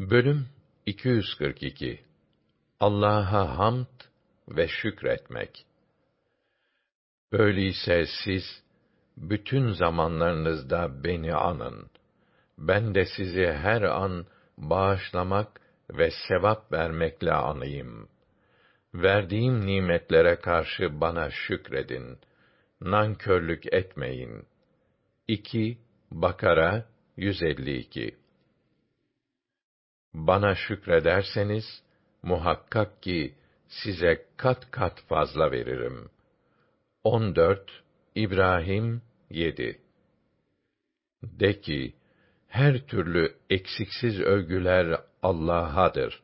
Bölüm 242 Allah'a hamd ve şükretmek. Öyleyse siz bütün zamanlarınızda beni anın. Ben de sizi her an bağışlamak ve sevap vermekle anayım. Verdiğim nimetlere karşı bana şükredin. Nankörlük etmeyin. 2 Bakara 152 Bana şükrederseniz muhakkak ki size kat kat fazla veririm. 14 İbrahim 7 De ki, her türlü eksiksiz övgüler Allah'adır.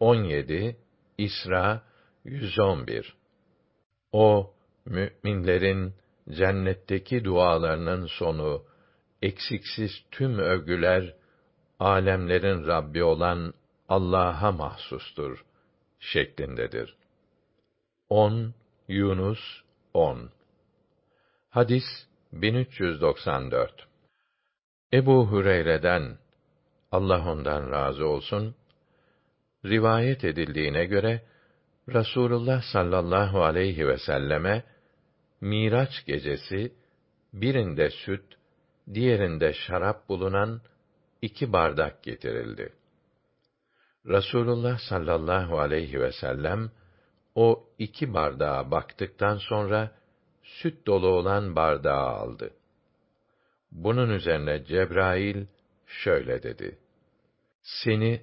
17 İsra 111 O müminlerin cennetteki dualarının sonu eksiksiz tüm övgüler alemlerin Rabbi olan Allah'a mahsustur şeklindedir. 10 Yunus 10 Hadis 1394 Ebu Hureyre'den Allah ondan razı olsun rivayet edildiğine göre Rasulullah sallallahu aleyhi ve selleme Miraç gecesi birinde süt, diğerinde şarap bulunan iki bardak getirildi. Rasulullah sallallahu aleyhi ve sellem o iki bardağa baktıktan sonra süt dolu olan bardağı aldı. Bunun üzerine Cebrail şöyle dedi: Seni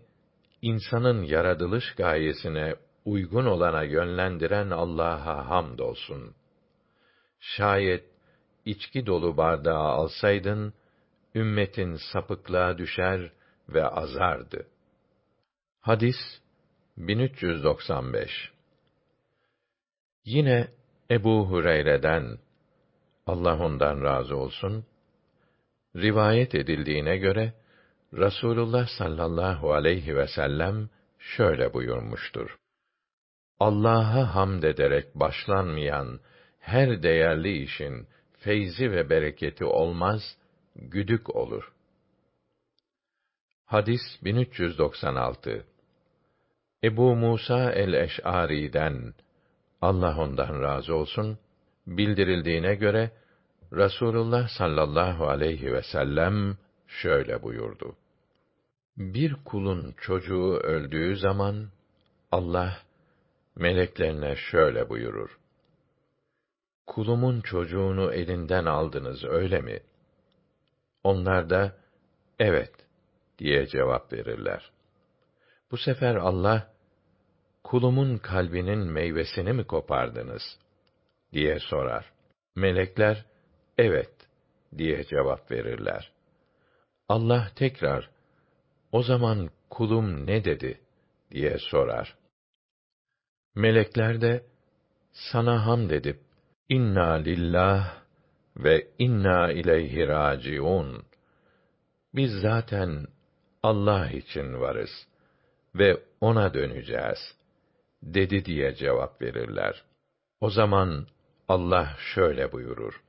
insanın yaratılış gayesine uygun olana yönlendiren Allah'a hamdolsun. Şayet içki dolu bardağı alsaydın, ümmetin sapıklığa düşer ve azardı. Hadis 1395 Yine Ebu Hureyre'den Allah ondan razı olsun rivayet edildiğine göre Rasulullah sallallahu aleyhi ve sellem şöyle buyurmuştur. Allah'a hamd ederek başlanmayan her değerli işin feyzi ve bereketi olmaz, güdük olur. Hadis 1396 Ebu Musa el-Eş'ari'den Allah ondan razı olsun bildirildiğine göre Rasulullah sallallahu aleyhi ve sellem şöyle buyurdu. Bir kulun çocuğu öldüğü zaman Allah meleklerine şöyle buyurur. Kulumun çocuğunu elinden aldınız öyle mi? Onlar da evet diye cevap verirler. Bu sefer Allah kulumun kalbinin meyvesini mi kopardınız diye sorar. Melekler evet diye cevap verirler. Allah tekrar o zaman kulum ne dedi diye sorar. Melekler de sana hamd edip inna lillah ve inna ileyhi raciun. Biz zaten Allah için varız ve ona döneceğiz dedi diye cevap verirler. O zaman Allah şöyle buyurur.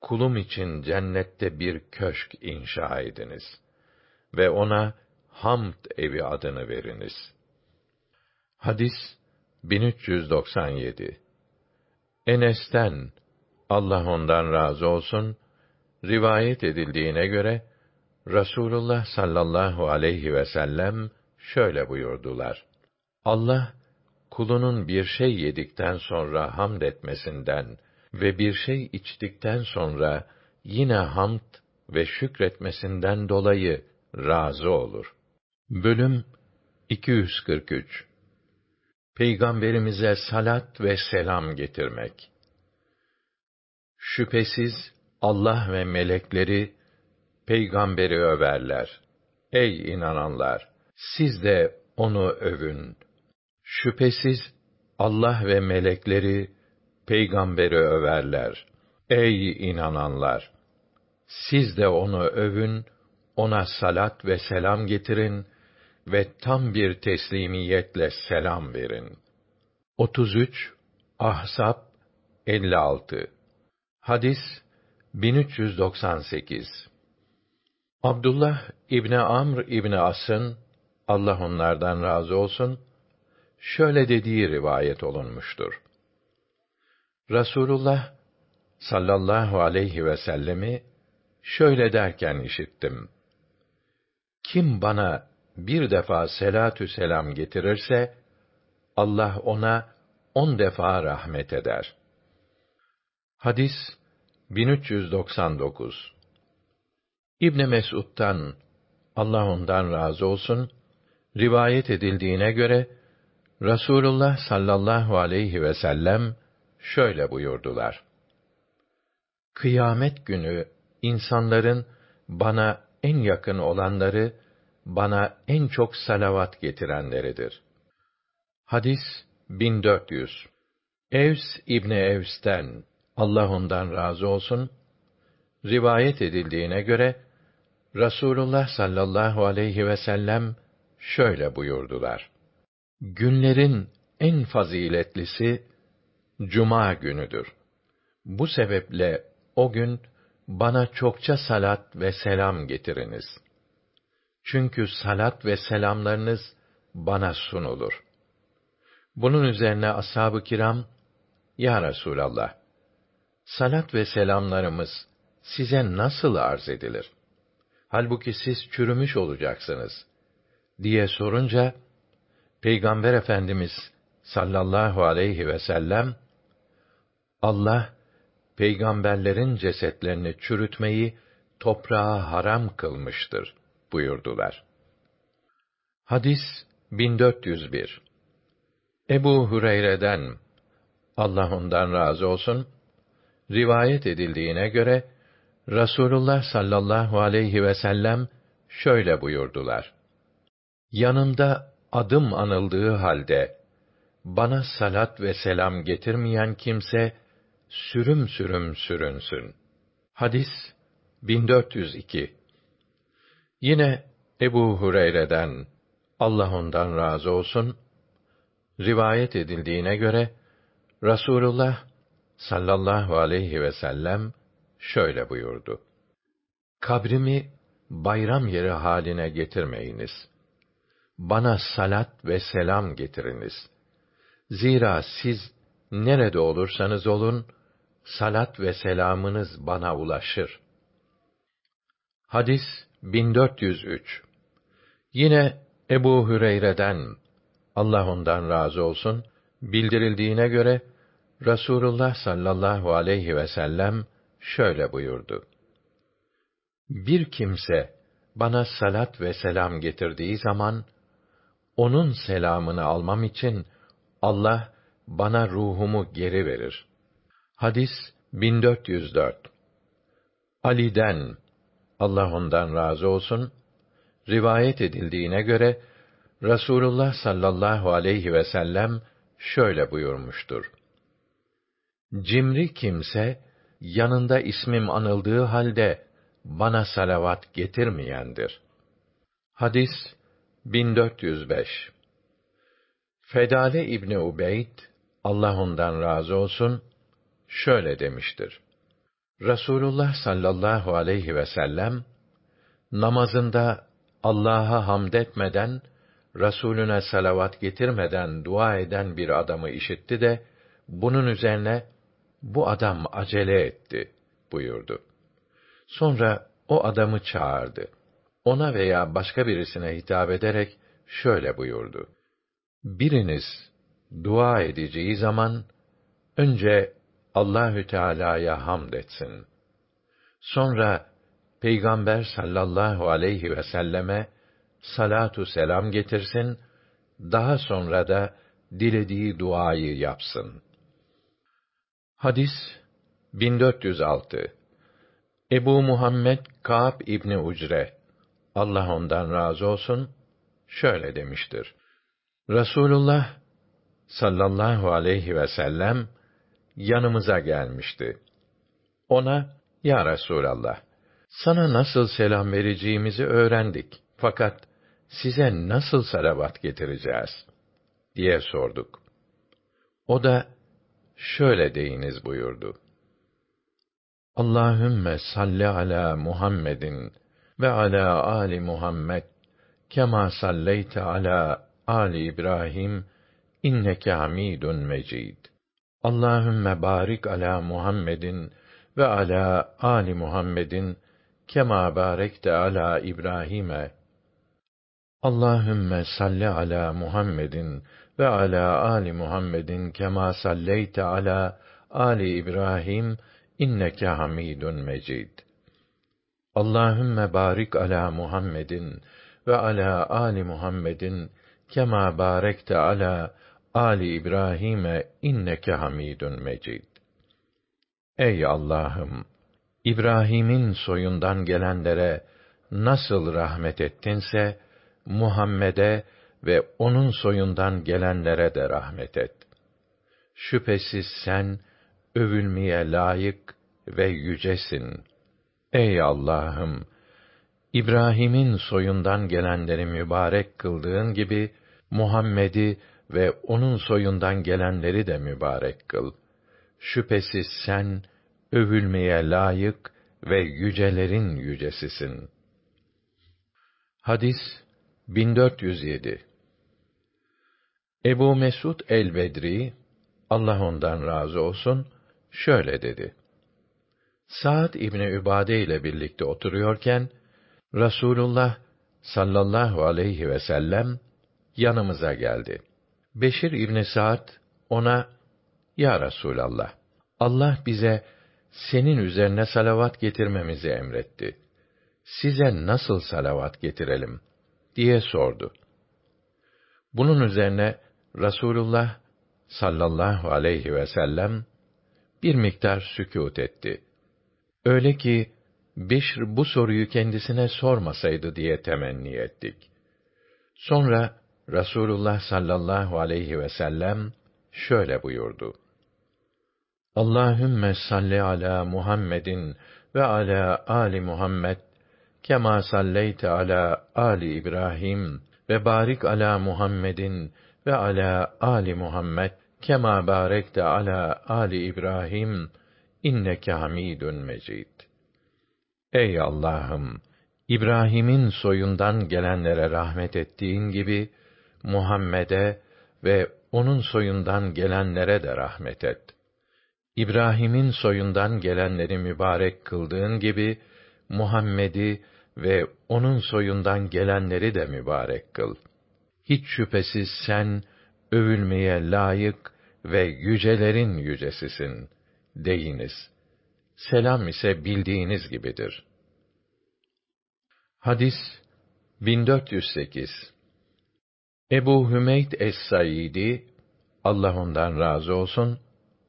Kulum için cennette bir köşk inşa ediniz ve ona hamd evi adını veriniz. Hadis 1397 Enes'ten Allah ondan razı olsun rivayet edildiğine göre Rasulullah sallallahu aleyhi ve sellem şöyle buyurdular. Allah kulunun bir şey yedikten sonra hamd etmesinden ve bir şey içtikten sonra yine hamd ve şükretmesinden dolayı razı olur. Bölüm 243 Peygamberimize salat ve selam getirmek. Şüphesiz Allah ve melekleri peygamberi överler. Ey inananlar, siz de onu övün. Şüphesiz Allah ve melekleri peygamberi överler. Ey inananlar, siz de onu övün, ona salat ve selam getirin ve tam bir teslimiyetle selam verin. 33 Ahsap 56 Hadis 1398 Abdullah İbni Amr İbni As'ın Allah onlardan razı olsun şöyle dediği rivayet olunmuştur. Rasulullah sallallahu aleyhi ve sellemi şöyle derken işittim. Kim bana bir defa selatü selam getirirse Allah ona on defa rahmet eder. Hadis 1399 İbn Mesud'dan Allah ondan razı olsun rivayet edildiğine göre Rasulullah sallallahu aleyhi ve sellem şöyle buyurdular. Kıyamet günü insanların bana en yakın olanları bana en çok salavat getirenleridir. Hadis 1400 Evs İbni Evs'ten Allah ondan razı olsun rivayet edildiğine göre Rasulullah sallallahu aleyhi ve sellem şöyle buyurdular. Günlerin en faziletlisi cuma günüdür. Bu sebeple o gün bana çokça salat ve selam getiriniz. Çünkü salat ve selamlarınız bana sunulur. Bunun üzerine ashab-ı kiram, Ya Resûlallah, salat ve selamlarımız size nasıl arz edilir? Halbuki siz çürümüş olacaksınız, diye sorunca, Peygamber Efendimiz sallallahu aleyhi ve sellem, Allah, peygamberlerin cesetlerini çürütmeyi toprağa haram kılmıştır buyurdular. Hadis 1401 Ebu Hureyre'den Allah ondan razı olsun rivayet edildiğine göre Rasulullah sallallahu aleyhi ve sellem şöyle buyurdular. Yanımda adım anıldığı halde bana salat ve selam getirmeyen kimse sürüm sürüm sürünsün. Hadis 1402 Yine Ebu Hureyre'den Allah ondan razı olsun rivayet edildiğine göre Rasulullah sallallahu aleyhi ve sellem şöyle buyurdu. Kabrimi bayram yeri haline getirmeyiniz. Bana salat ve selam getiriniz. Zira siz nerede olursanız olun, salat ve selamınız bana ulaşır. Hadis 1403 Yine Ebu Hüreyre'den Allah ondan razı olsun bildirildiğine göre Rasulullah sallallahu aleyhi ve sellem şöyle buyurdu. Bir kimse bana salat ve selam getirdiği zaman onun selamını almam için Allah bana ruhumu geri verir. Hadis 1404 Ali'den Allah ondan razı olsun rivayet edildiğine göre Rasulullah sallallahu aleyhi ve sellem şöyle buyurmuştur. Cimri kimse yanında ismim anıldığı halde bana salavat getirmeyendir. Hadis 1405 Fedale İbni Ubeyd Allah ondan razı olsun şöyle demiştir. Rasulullah sallallahu aleyhi ve sellem namazında Allah'a hamd etmeden, Resulüne salavat getirmeden dua eden bir adamı işitti de bunun üzerine bu adam acele etti buyurdu. Sonra o adamı çağırdı. Ona veya başka birisine hitap ederek şöyle buyurdu. Biriniz dua edeceği zaman önce Allahü Teala'ya hamd etsin. Sonra Peygamber sallallahu aleyhi ve selleme salatu selam getirsin, daha sonra da dilediği duayı yapsın. Hadis 1406 Ebu Muhammed Kâb İbni Ucre Allah ondan razı olsun şöyle demiştir. Rasulullah sallallahu aleyhi ve sellem yanımıza gelmişti. Ona, Ya Resûlallah, sana nasıl selam vereceğimizi öğrendik. Fakat size nasıl salavat getireceğiz? diye sorduk. O da, şöyle deyiniz buyurdu. Allahümme salli ala Muhammedin ve ala ali Muhammed kema salleyte ala ali İbrahim inneke Hamidun Mecid. Allahümme barik ala Muhammedin ve ala ali Muhammedin kema barekte ala İbrahim'e Allahümme salli ala Muhammedin ve ala ali Muhammedin kema salleyte ala ali İbrahim inneke Hamidun Mecid. Allahümme barik ala Muhammedin ve ala ali Muhammedin kema barekte ala ali İbrahim'e inneke Hamidun Mecid. Ey Allah'ım! İbrahim'in soyundan gelenlere nasıl rahmet ettinse, Muhammed'e ve onun soyundan gelenlere de rahmet et. Şüphesiz sen övülmeye layık ve yücesin. Ey Allah'ım, İbrahim'in soyundan gelenleri mübarek kıldığın gibi Muhammed'i ve onun soyundan gelenleri de mübarek kıl. Şüphesiz sen övülmeye layık ve yücelerin yücesisin. Hadis 1407 Ebu Mesud el-Bedri Allah ondan razı olsun şöyle dedi. Sa'd İbni Übade ile birlikte oturuyorken Rasulullah sallallahu aleyhi ve sellem yanımıza geldi. Beşir İbni Sa'd ona Ya Resulallah Allah bize senin üzerine salavat getirmemizi emretti. Size nasıl salavat getirelim diye sordu. Bunun üzerine Rasulullah sallallahu aleyhi ve sellem bir miktar sükût etti. Öyle ki Beşr bu soruyu kendisine sormasaydı diye temenni ettik. Sonra Rasulullah sallallahu aleyhi ve sellem şöyle buyurdu. Allahümme salli ala Muhammedin ve ala ali Muhammed kema salleyte ala ali İbrahim ve barik ala Muhammedin ve ala ali Muhammed kema barekte ala ali İbrahim inneke Hamidun Mecid. Ey Allah'ım, İbrahim'in soyundan gelenlere rahmet ettiğin gibi Muhammed'e ve onun soyundan gelenlere de rahmet et. İbrahim'in soyundan gelenleri mübarek kıldığın gibi Muhammed'i ve onun soyundan gelenleri de mübarek kıl. Hiç şüphesiz sen övülmeye layık ve yücelerin yücesisin deyiniz. Selam ise bildiğiniz gibidir. Hadis 1408 Ebu Hümeyd es-Saidi Allah ondan razı olsun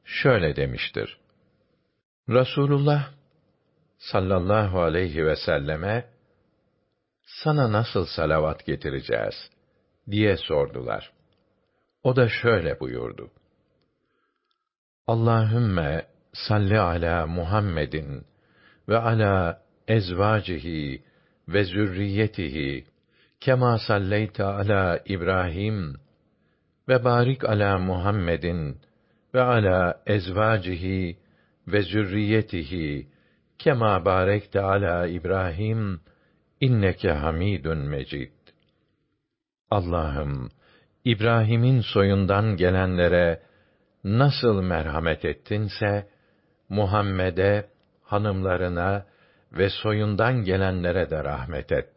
şöyle demiştir. Rasulullah sallallahu aleyhi ve selleme sana nasıl salavat getireceğiz diye sordular. O da şöyle buyurdu. Allahümme salli ala Muhammedin ve ala ezvacihi ve zürriyetihi kema salleyte ala İbrahim ve barik ala Muhammedin ve ala ezvacihi ve zürriyetihi kema barekte ala İbrahim inneke hamidun mecid. Allah'ım İbrahim'in soyundan gelenlere nasıl merhamet ettinse Muhammed'e, hanımlarına ve soyundan gelenlere de rahmet et.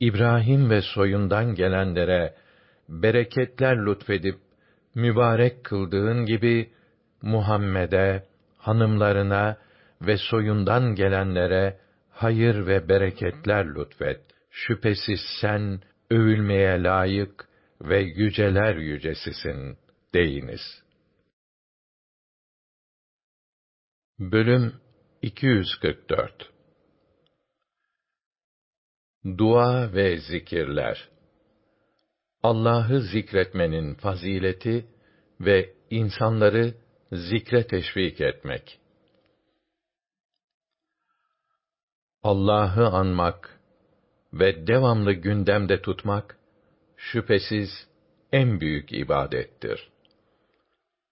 İbrahim ve soyundan gelenlere bereketler lütfedip mübarek kıldığın gibi Muhammed'e, hanımlarına ve soyundan gelenlere hayır ve bereketler lütfet. Şüphesiz sen övülmeye layık ve yüceler yücesisin deyiniz. Bölüm 244 Dua ve zikirler Allah'ı zikretmenin fazileti ve insanları zikre teşvik etmek. Allah'ı anmak ve devamlı gündemde tutmak şüphesiz en büyük ibadettir.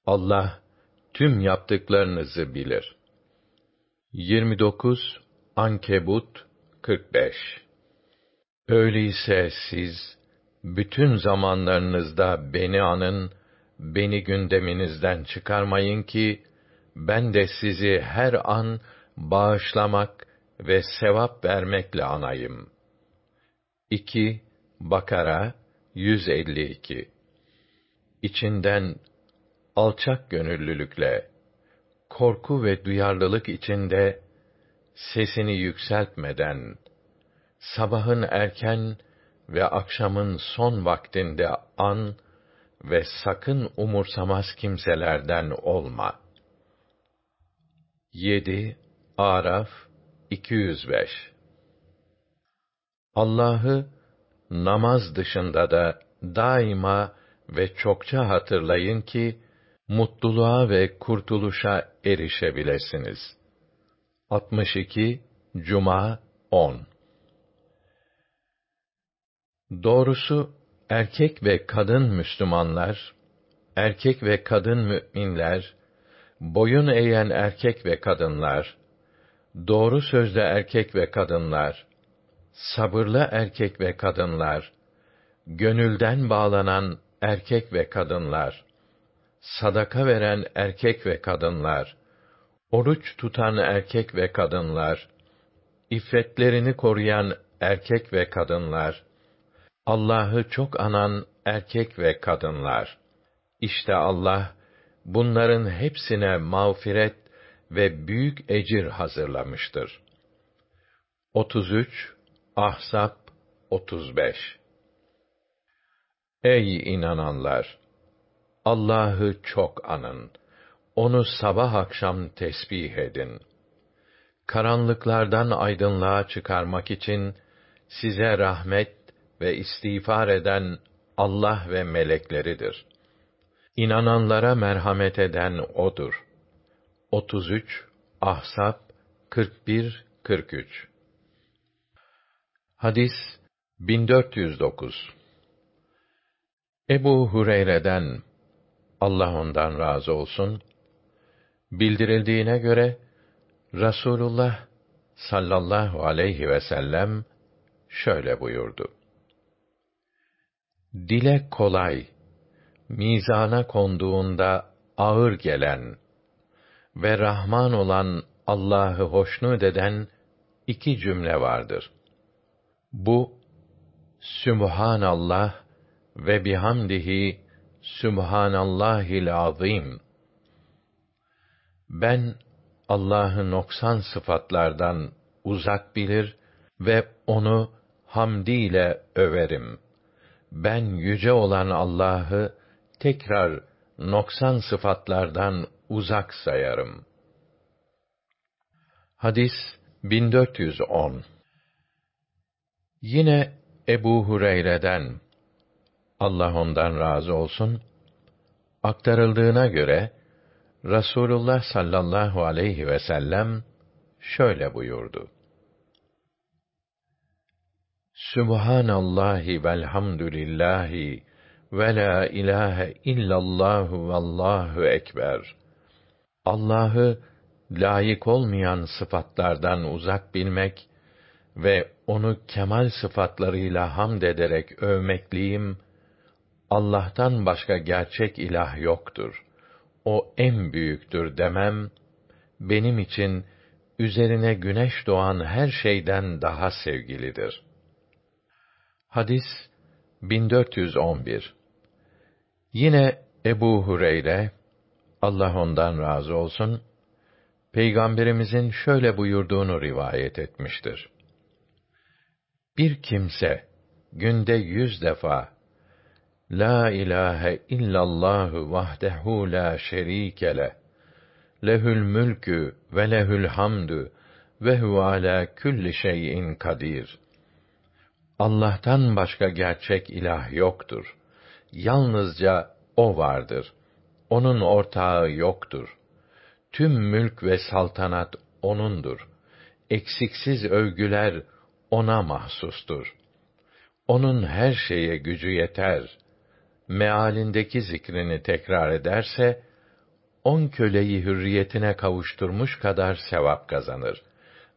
Allah tüm yaptıklarınızı bilir. 29 Ankebut 45 Öyleyse siz bütün zamanlarınızda beni anın, beni gündeminizden çıkarmayın ki ben de sizi her an bağışlamak ve sevap vermekle anayım. 2 Bakara 152 İçinden alçak gönüllülükle, korku ve duyarlılık içinde sesini yükseltmeden, sabahın erken ve akşamın son vaktinde an ve sakın umursamaz kimselerden olma. 7 Araf 205 Allah'ı namaz dışında da daima ve çokça hatırlayın ki mutluluğa ve kurtuluşa erişebilesiniz. 62 Cuma 10 Doğrusu erkek ve kadın Müslümanlar, erkek ve kadın müminler, boyun eğen erkek ve kadınlar, doğru sözlü erkek ve kadınlar, sabırlı erkek ve kadınlar, gönülden bağlanan erkek ve kadınlar, sadaka veren erkek ve kadınlar, oruç tutan erkek ve kadınlar, iffetlerini koruyan erkek ve kadınlar, Allah'ı çok anan erkek ve kadınlar. İşte Allah bunların hepsine mağfiret ve büyük ecir hazırlamıştır. 33 Ahzab 35 Ey inananlar! Allah'ı çok anın. Onu sabah akşam tesbih edin. Karanlıklardan aydınlığa çıkarmak için size rahmet ve istiğfar eden Allah ve melekleridir. İnananlara merhamet eden odur. 33 Ahsap 41 43 Hadis 1409 Ebu Hureyre'den Allah ondan razı olsun bildirildiğine göre Rasulullah sallallahu aleyhi ve sellem şöyle buyurdu. Dile kolay, mizana konduğunda ağır gelen ve Rahman olan Allah'ı hoşnut eden iki cümle vardır. Bu Sübhanallah ve bihamdihi Sübhanallahil azim. Ben Allah'ı noksan sıfatlardan uzak bilir ve onu hamdiyle överim. Ben yüce olan Allah'ı tekrar noksan sıfatlardan uzak sayarım. Hadis 1410 Yine Ebu Hureyre'den Allah ondan razı olsun aktarıldığına göre Rasulullah sallallahu aleyhi ve sellem şöyle buyurdu. Subhanallahi velhamdülillahi ve la ilahe illallahu vallahu ekber. Allah'ı layık olmayan sıfatlardan uzak bilmek ve onu kemal sıfatlarıyla hamd ederek övmekliyim. Allah'tan başka gerçek ilah yoktur. O en büyüktür demem benim için üzerine güneş doğan her şeyden daha sevgilidir. Hadis 1411 Yine Ebu Hureyre, Allah ondan razı olsun, Peygamberimizin şöyle buyurduğunu rivayet etmiştir. Bir kimse, günde yüz defa, La ilahe illallahu vahdehu la şerike le, lehül mülkü ve lehül hamdü ve huve ala külli şeyin kadir. Allah'tan başka gerçek ilah yoktur. Yalnızca O vardır. Onun ortağı yoktur. Tüm mülk ve saltanat O'nundur. Eksiksiz övgüler O'na mahsustur. O'nun her şeye gücü yeter. Mealindeki zikrini tekrar ederse, on köleyi hürriyetine kavuşturmuş kadar sevap kazanır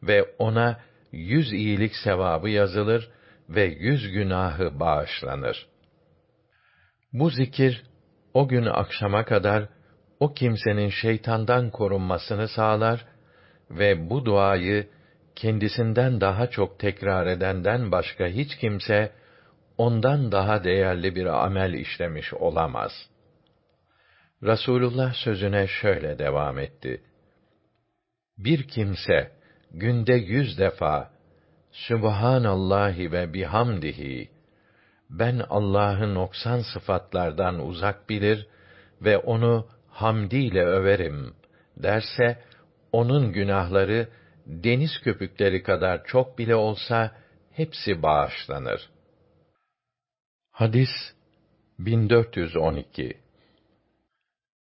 ve ona yüz iyilik sevabı yazılır ve yüz günahı bağışlanır. Bu zikir o gün akşama kadar o kimsenin şeytandan korunmasını sağlar ve bu duayı kendisinden daha çok tekrar edenden başka hiç kimse ondan daha değerli bir amel işlemiş olamaz. Rasulullah sözüne şöyle devam etti. Bir kimse günde yüz defa Sübhanallahi ve bihamdihi ben Allah'ın noksan sıfatlardan uzak bilir ve onu hamdiyle överim derse onun günahları deniz köpükleri kadar çok bile olsa hepsi bağışlanır. Hadis 1412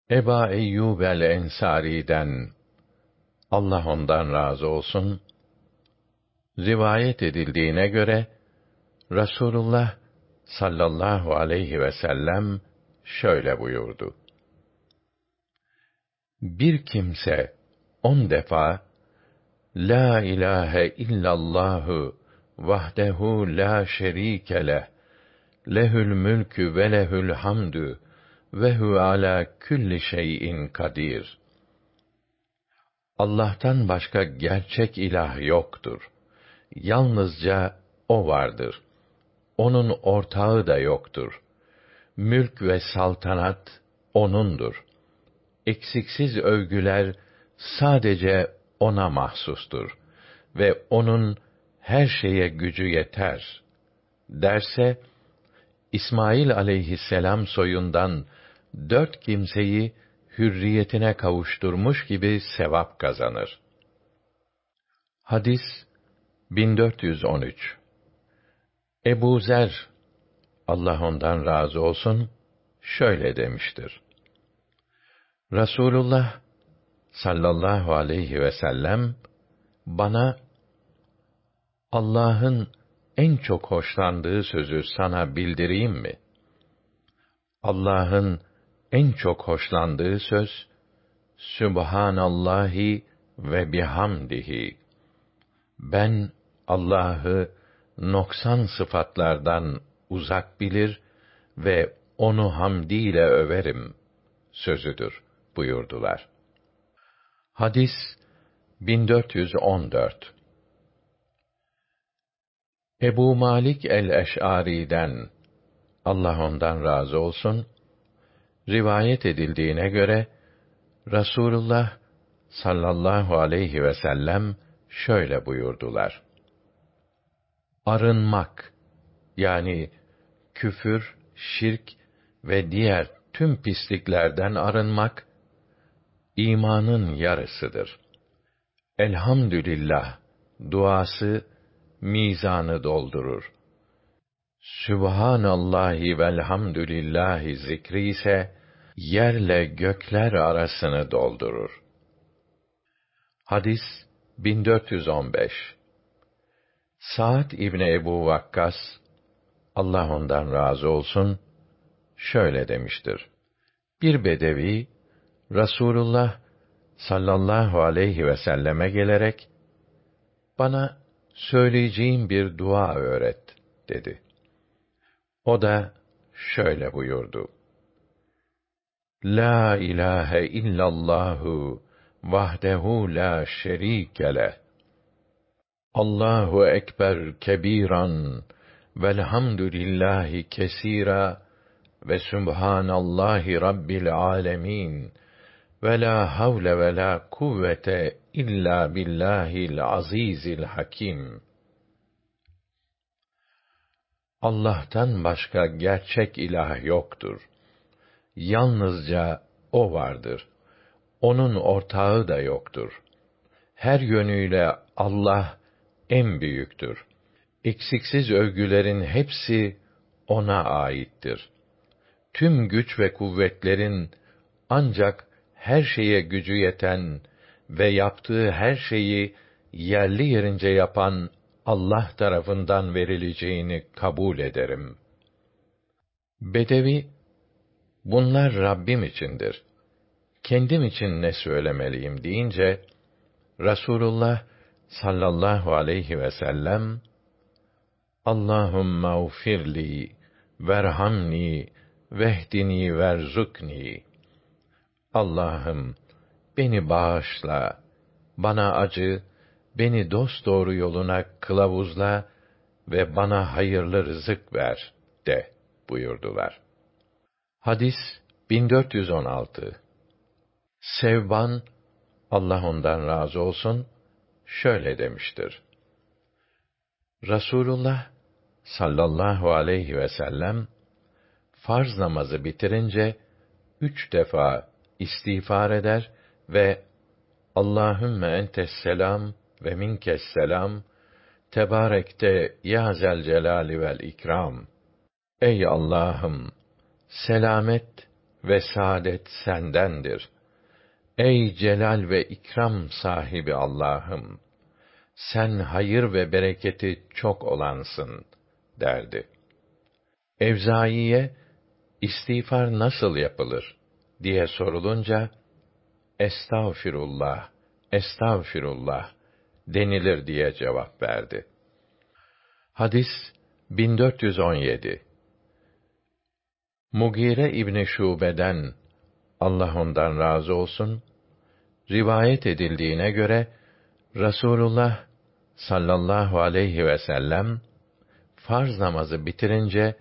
Eba Eyyub el Ensari'den Allah ondan razı olsun rivayet edildiğine göre Rasulullah sallallahu aleyhi ve sellem şöyle buyurdu. Bir kimse on defa La ilahe illallahu vahdehu la şerike leh lehül mülkü ve lehül hamdü ve hu ala külli şeyin kadir. Allah'tan başka gerçek ilah yoktur. Yalnızca o vardır. Onun ortağı da yoktur. Mülk ve saltanat onundur. Eksiksiz övgüler sadece ona mahsustur ve onun her şeye gücü yeter derse İsmail aleyhisselam soyundan dört kimseyi hürriyetine kavuşturmuş gibi sevap kazanır. Hadis 1413 Ebu Zer Allah ondan razı olsun şöyle demiştir. Rasulullah sallallahu aleyhi ve sellem bana Allah'ın en çok hoşlandığı sözü sana bildireyim mi? Allah'ın en çok hoşlandığı söz Sübhanallahi ve bihamdihi. Ben Allah'ı noksan sıfatlardan uzak bilir ve onu hamdiyle överim sözüdür buyurdular. Hadis 1414 Ebu Malik el-Eş'ari'den Allah ondan razı olsun rivayet edildiğine göre Rasulullah sallallahu aleyhi ve sellem şöyle buyurdular. Arınmak yani küfür, şirk ve diğer tüm pisliklerden arınmak imanın yarısıdır. Elhamdülillah duası mizanı doldurur. Sübhanallahi velhamdülillahi zikri ise yerle gökler arasını doldurur. Hadis 1415 Sa'd İbni Ebu Vakkas Allah ondan razı olsun şöyle demiştir. Bir bedevi Rasulullah sallallahu aleyhi ve selleme gelerek bana söyleyeceğim bir dua öğret dedi. O da şöyle buyurdu. La ilahe illallahu vahdehu la şerike. Allahu ekber kebiran velhamdülillahi kesira ve subhanallahi rabbil alemin ve la havle ve la kuvvete illa billahil azizil hakim. Allah'tan başka gerçek ilah yoktur. Yalnızca o vardır. Onun ortağı da yoktur. Her yönüyle Allah en büyüktür. Eksiksiz övgülerin hepsi ona aittir. Tüm güç ve kuvvetlerin ancak her şeye gücü yeten ve yaptığı her şeyi yerli yerince yapan Allah tarafından verileceğini kabul ederim. Bedevi, bunlar Rabbim içindir. Kendim için ne söylemeliyim deyince, Rasulullah sallallahu aleyhi ve sellem Allahümme ufirli verhamni vehdini verzukni Allah'ım beni bağışla, bana acı, beni dost doğru yoluna kılavuzla ve bana hayırlı rızık ver de buyurdular. Hadis 1416 Sevban Allah ondan razı olsun şöyle demiştir. Rasulullah sallallahu aleyhi ve sellem farz namazı bitirince üç defa istiğfar eder ve Allahümme entes selam ve minkes selam tebarekte ya zel celali vel ikram. Ey Allah'ım selamet ve saadet sendendir. Ey celal ve ikram sahibi Allah'ım sen hayır ve bereketi çok olansın derdi. Evzaiye istiğfar nasıl yapılır diye sorulunca estağfirullah, estağfirullah denilir diye cevap verdi. Hadis 1417 Mugire İbni Şube'den Allah ondan razı olsun rivayet edildiğine göre Rasulullah sallallahu aleyhi ve sellem farz namazı bitirince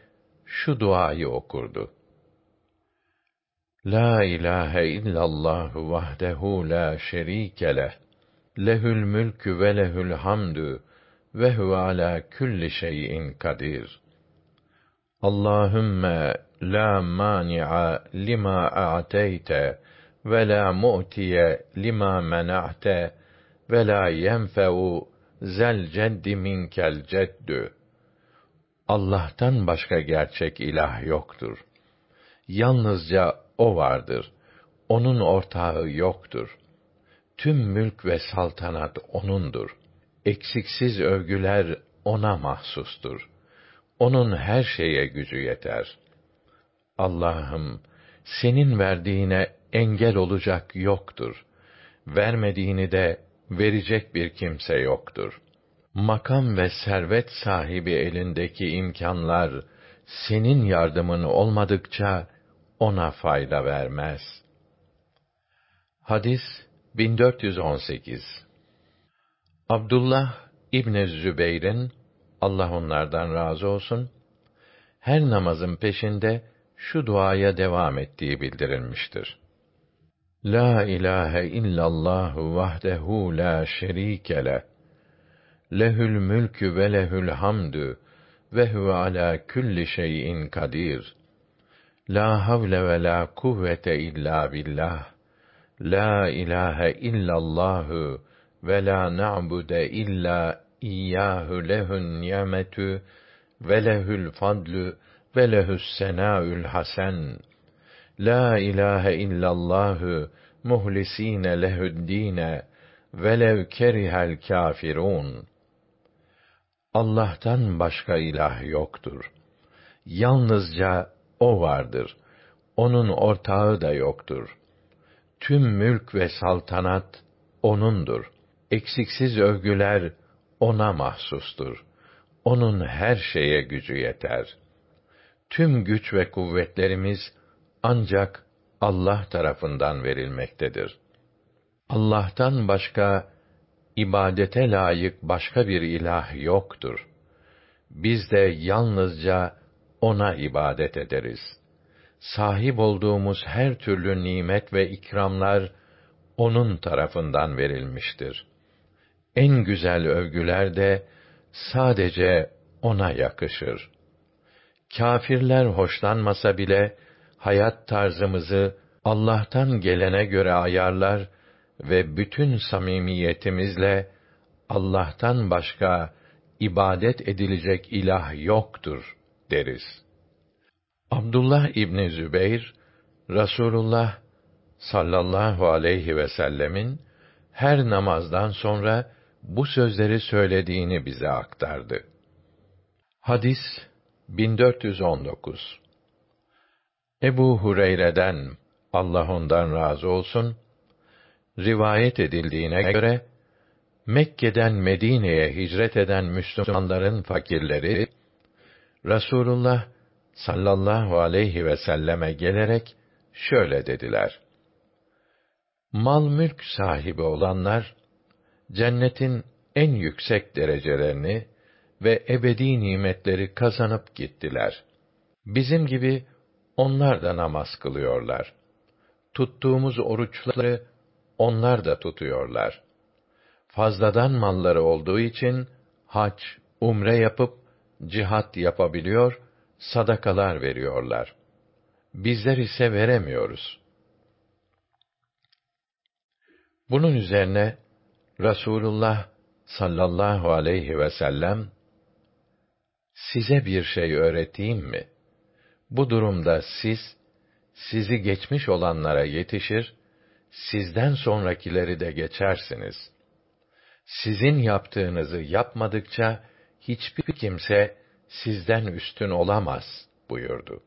şu duayı okurdu. La ilahe illallah vahdehu la şerike leh. Lehül mülkü ve lehül hamdü ve huve ala kulli şeyin kadir. Allahümme la mani'a lima a'teyte ve la mu'tiye lima mena'te ve la yenfe'u zel ceddi minkel ceddü. Allah'tan başka gerçek ilah yoktur. Yalnızca O vardır. Onun ortağı yoktur. Tüm mülk ve saltanat O'nundur. Eksiksiz övgüler O'na mahsustur. O'nun her şeye gücü yeter. Allah'ım, senin verdiğine engel olacak yoktur. Vermediğini de verecek bir kimse yoktur. Makam ve servet sahibi elindeki imkanlar senin yardımın olmadıkça ona fayda vermez. Hadis 1418 Abdullah İbn Zübeyr'in Allah onlardan razı olsun her namazın peşinde şu duaya devam ettiği bildirilmiştir. La ilahe illallah vahdehu la şerike le. Lehül mülkü ve lehül hamdü ve huve ala kulli şeyin kadir. La havle ve la kuvvete illa billah. La ilahe illallahu ve la na'bude illa iyyahu lehun ni'metü ve lehül fadlü ve lehü's senâül hasen. La ilahe illallahu muhlisine lehü'd-dîne velev kerihel kâfirûn. Allah'tan başka ilah yoktur. Yalnızca O vardır. Onun ortağı da yoktur. Tüm mülk ve saltanat O'nundur. Eksiksiz övgüler O'na mahsustur. O'nun her şeye gücü yeter. Tüm güç ve kuvvetlerimiz ancak Allah tarafından verilmektedir. Allah'tan başka ibadete layık başka bir ilah yoktur. Biz de yalnızca ona ibadet ederiz. Sahip olduğumuz her türlü nimet ve ikramlar onun tarafından verilmiştir. En güzel övgüler de sadece ona yakışır. Kâfirler hoşlanmasa bile hayat tarzımızı Allah'tan gelene göre ayarlar ve bütün samimiyetimizle Allah'tan başka ibadet edilecek ilah yoktur deriz. Abdullah İbni Zübeyr, Rasulullah sallallahu aleyhi ve sellemin her namazdan sonra bu sözleri söylediğini bize aktardı. Hadis 1419 Ebu Hureyre'den Allah ondan razı olsun rivayet edildiğine göre Mekke'den Medine'ye hicret eden Müslümanların fakirleri Rasulullah sallallahu aleyhi ve selleme gelerek şöyle dediler: Mal mülk sahibi olanlar cennetin en yüksek derecelerini ve ebedi nimetleri kazanıp gittiler. Bizim gibi onlar da namaz kılıyorlar. Tuttuğumuz oruçları onlar da tutuyorlar. Fazladan malları olduğu için hac, umre yapıp cihat yapabiliyor, sadakalar veriyorlar. Bizler ise veremiyoruz. Bunun üzerine Rasulullah sallallahu aleyhi ve sellem size bir şey öğreteyim mi? Bu durumda siz sizi geçmiş olanlara yetişir, sizden sonrakileri de geçersiniz. Sizin yaptığınızı yapmadıkça hiçbir kimse sizden üstün olamaz buyurdu.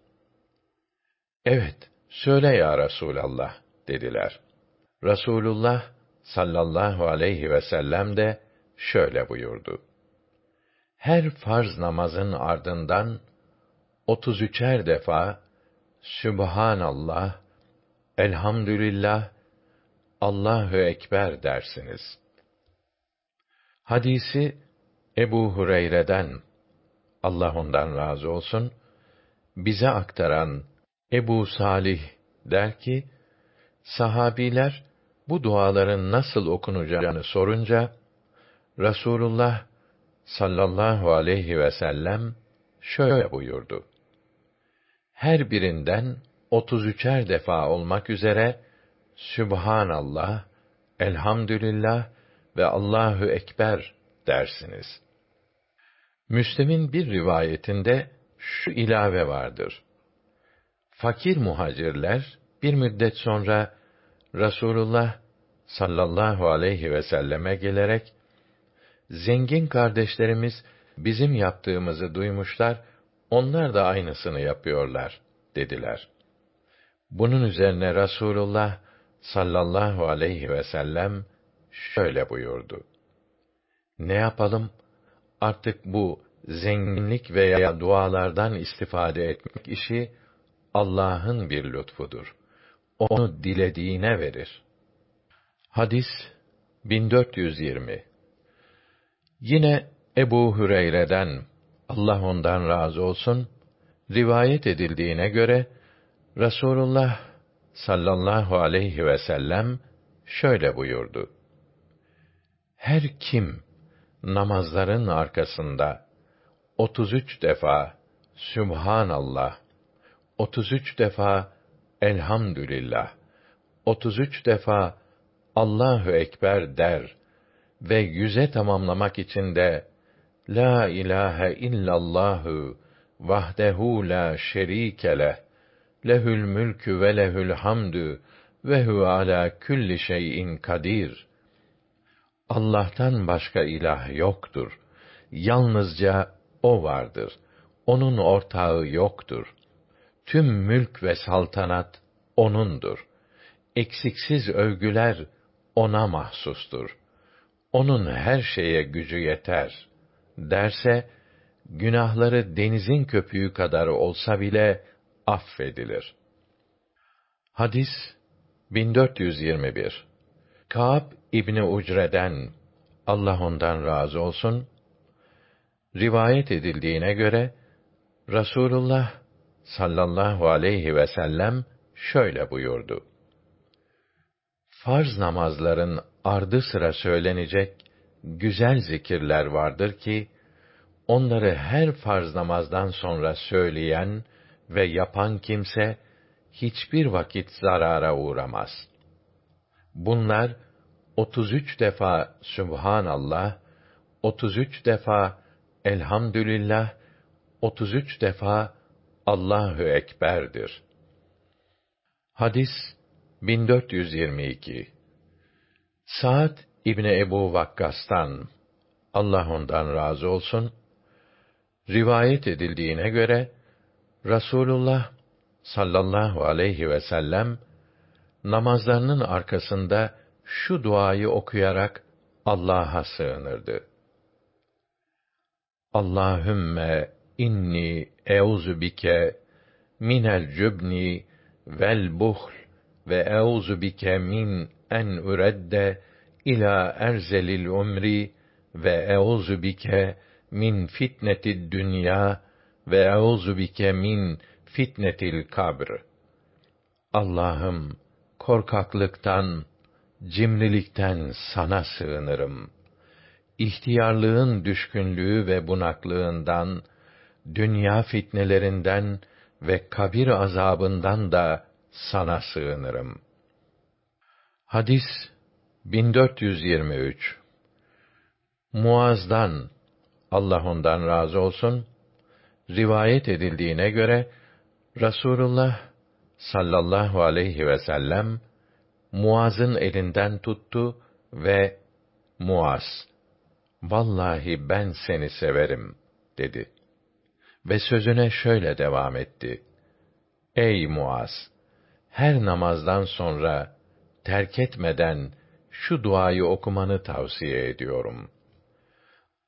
Evet, söyle ya Resulallah dediler. Rasulullah sallallahu aleyhi ve sellem de şöyle buyurdu. Her farz namazın ardından 33'er defa Sübhanallah, Elhamdülillah, Allahu ekber dersiniz. Hadisi Ebu Hureyre'den Allah ondan razı olsun bize aktaran Ebu Salih der ki sahabiler bu duaların nasıl okunacağını sorunca Rasulullah sallallahu aleyhi ve sellem şöyle buyurdu. Her birinden 33'er defa olmak üzere Sübhanallah, Elhamdülillah ve Allahu Ekber dersiniz. Müslim'in bir rivayetinde şu ilave vardır. Fakir muhacirler bir müddet sonra Rasulullah sallallahu aleyhi ve selleme gelerek zengin kardeşlerimiz bizim yaptığımızı duymuşlar, onlar da aynısını yapıyorlar dediler. Bunun üzerine Rasulullah sallallahu aleyhi ve sellem şöyle buyurdu. Ne yapalım? Artık bu zenginlik veya dualardan istifade etmek işi Allah'ın bir lütfudur. Onu dilediğine verir. Hadis 1420 Yine Ebu Hüreyre'den Allah ondan razı olsun rivayet edildiğine göre Rasulullah sallallahu aleyhi ve sellem şöyle buyurdu. Her kim namazların arkasında 33 defa Sübhanallah, 33 defa Elhamdülillah, 33 defa Allahu Ekber der ve yüze tamamlamak için de La ilahe illallahu vahdehu la şerike leh lehül mülkü ve lehül hamdü ve hu ala külli şeyin kadir. Allah'tan başka ilah yoktur. Yalnızca o vardır. Onun ortağı yoktur. Tüm mülk ve saltanat onundur. Eksiksiz övgüler ona mahsustur. Onun her şeye gücü yeter derse günahları denizin köpüğü kadar olsa bile affedilir. Hadis 1421 Kâb İbni Ucre'den Allah ondan razı olsun rivayet edildiğine göre Rasulullah sallallahu aleyhi ve sellem şöyle buyurdu. Farz namazların ardı sıra söylenecek güzel zikirler vardır ki onları her farz namazdan sonra söyleyen ve yapan kimse hiçbir vakit zarara uğramaz. Bunlar 33 defa Sübhanallah, 33 defa Elhamdülillah, 33 defa Allahu ekberdir. Hadis 1422 Saad İbni Ebu Vakkas'tan Allah ondan razı olsun rivayet edildiğine göre Rasulullah sallallahu aleyhi ve sellem namazlarının arkasında şu duayı okuyarak Allah'a sığınırdı. Allahümme inni euzu bike minel cübni vel buhl ve euzu bike min en üredde ila erzelil umri ve euzu bike min fitnetid dünya ve euzu bike min fitnetil kabr. Allah'ım korkaklıktan, cimrilikten sana sığınırım. İhtiyarlığın düşkünlüğü ve bunaklığından, dünya fitnelerinden ve kabir azabından da sana sığınırım. Hadis 1423 Muaz'dan Allah ondan razı olsun rivayet edildiğine göre Rasulullah sallallahu aleyhi ve sellem Muaz'ın elinden tuttu ve Muaz vallahi ben seni severim dedi. Ve sözüne şöyle devam etti. Ey Muaz! Her namazdan sonra terk etmeden şu duayı okumanı tavsiye ediyorum.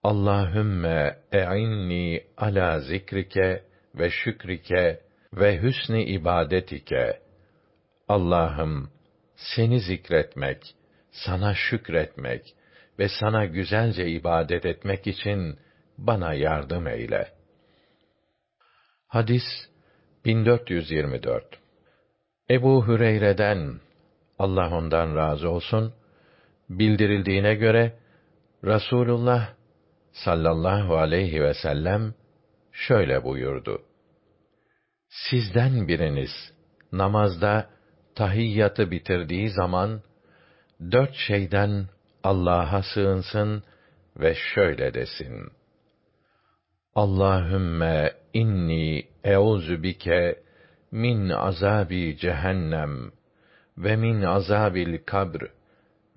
Allahümme e'inni ala zikrike ve şükrike ve hüsni ibadetike. Allah'ım seni zikretmek, sana şükretmek ve sana güzelce ibadet etmek için bana yardım eyle. Hadis 1424 Ebu Hüreyre'den Allah ondan razı olsun bildirildiğine göre Rasulullah sallallahu aleyhi ve sellem şöyle buyurdu. Sizden biriniz namazda tahiyyatı bitirdiği zaman dört şeyden Allah'a sığınsın ve şöyle desin. Allahümme inni euzu bike min azabi cehennem ve min azabil kabr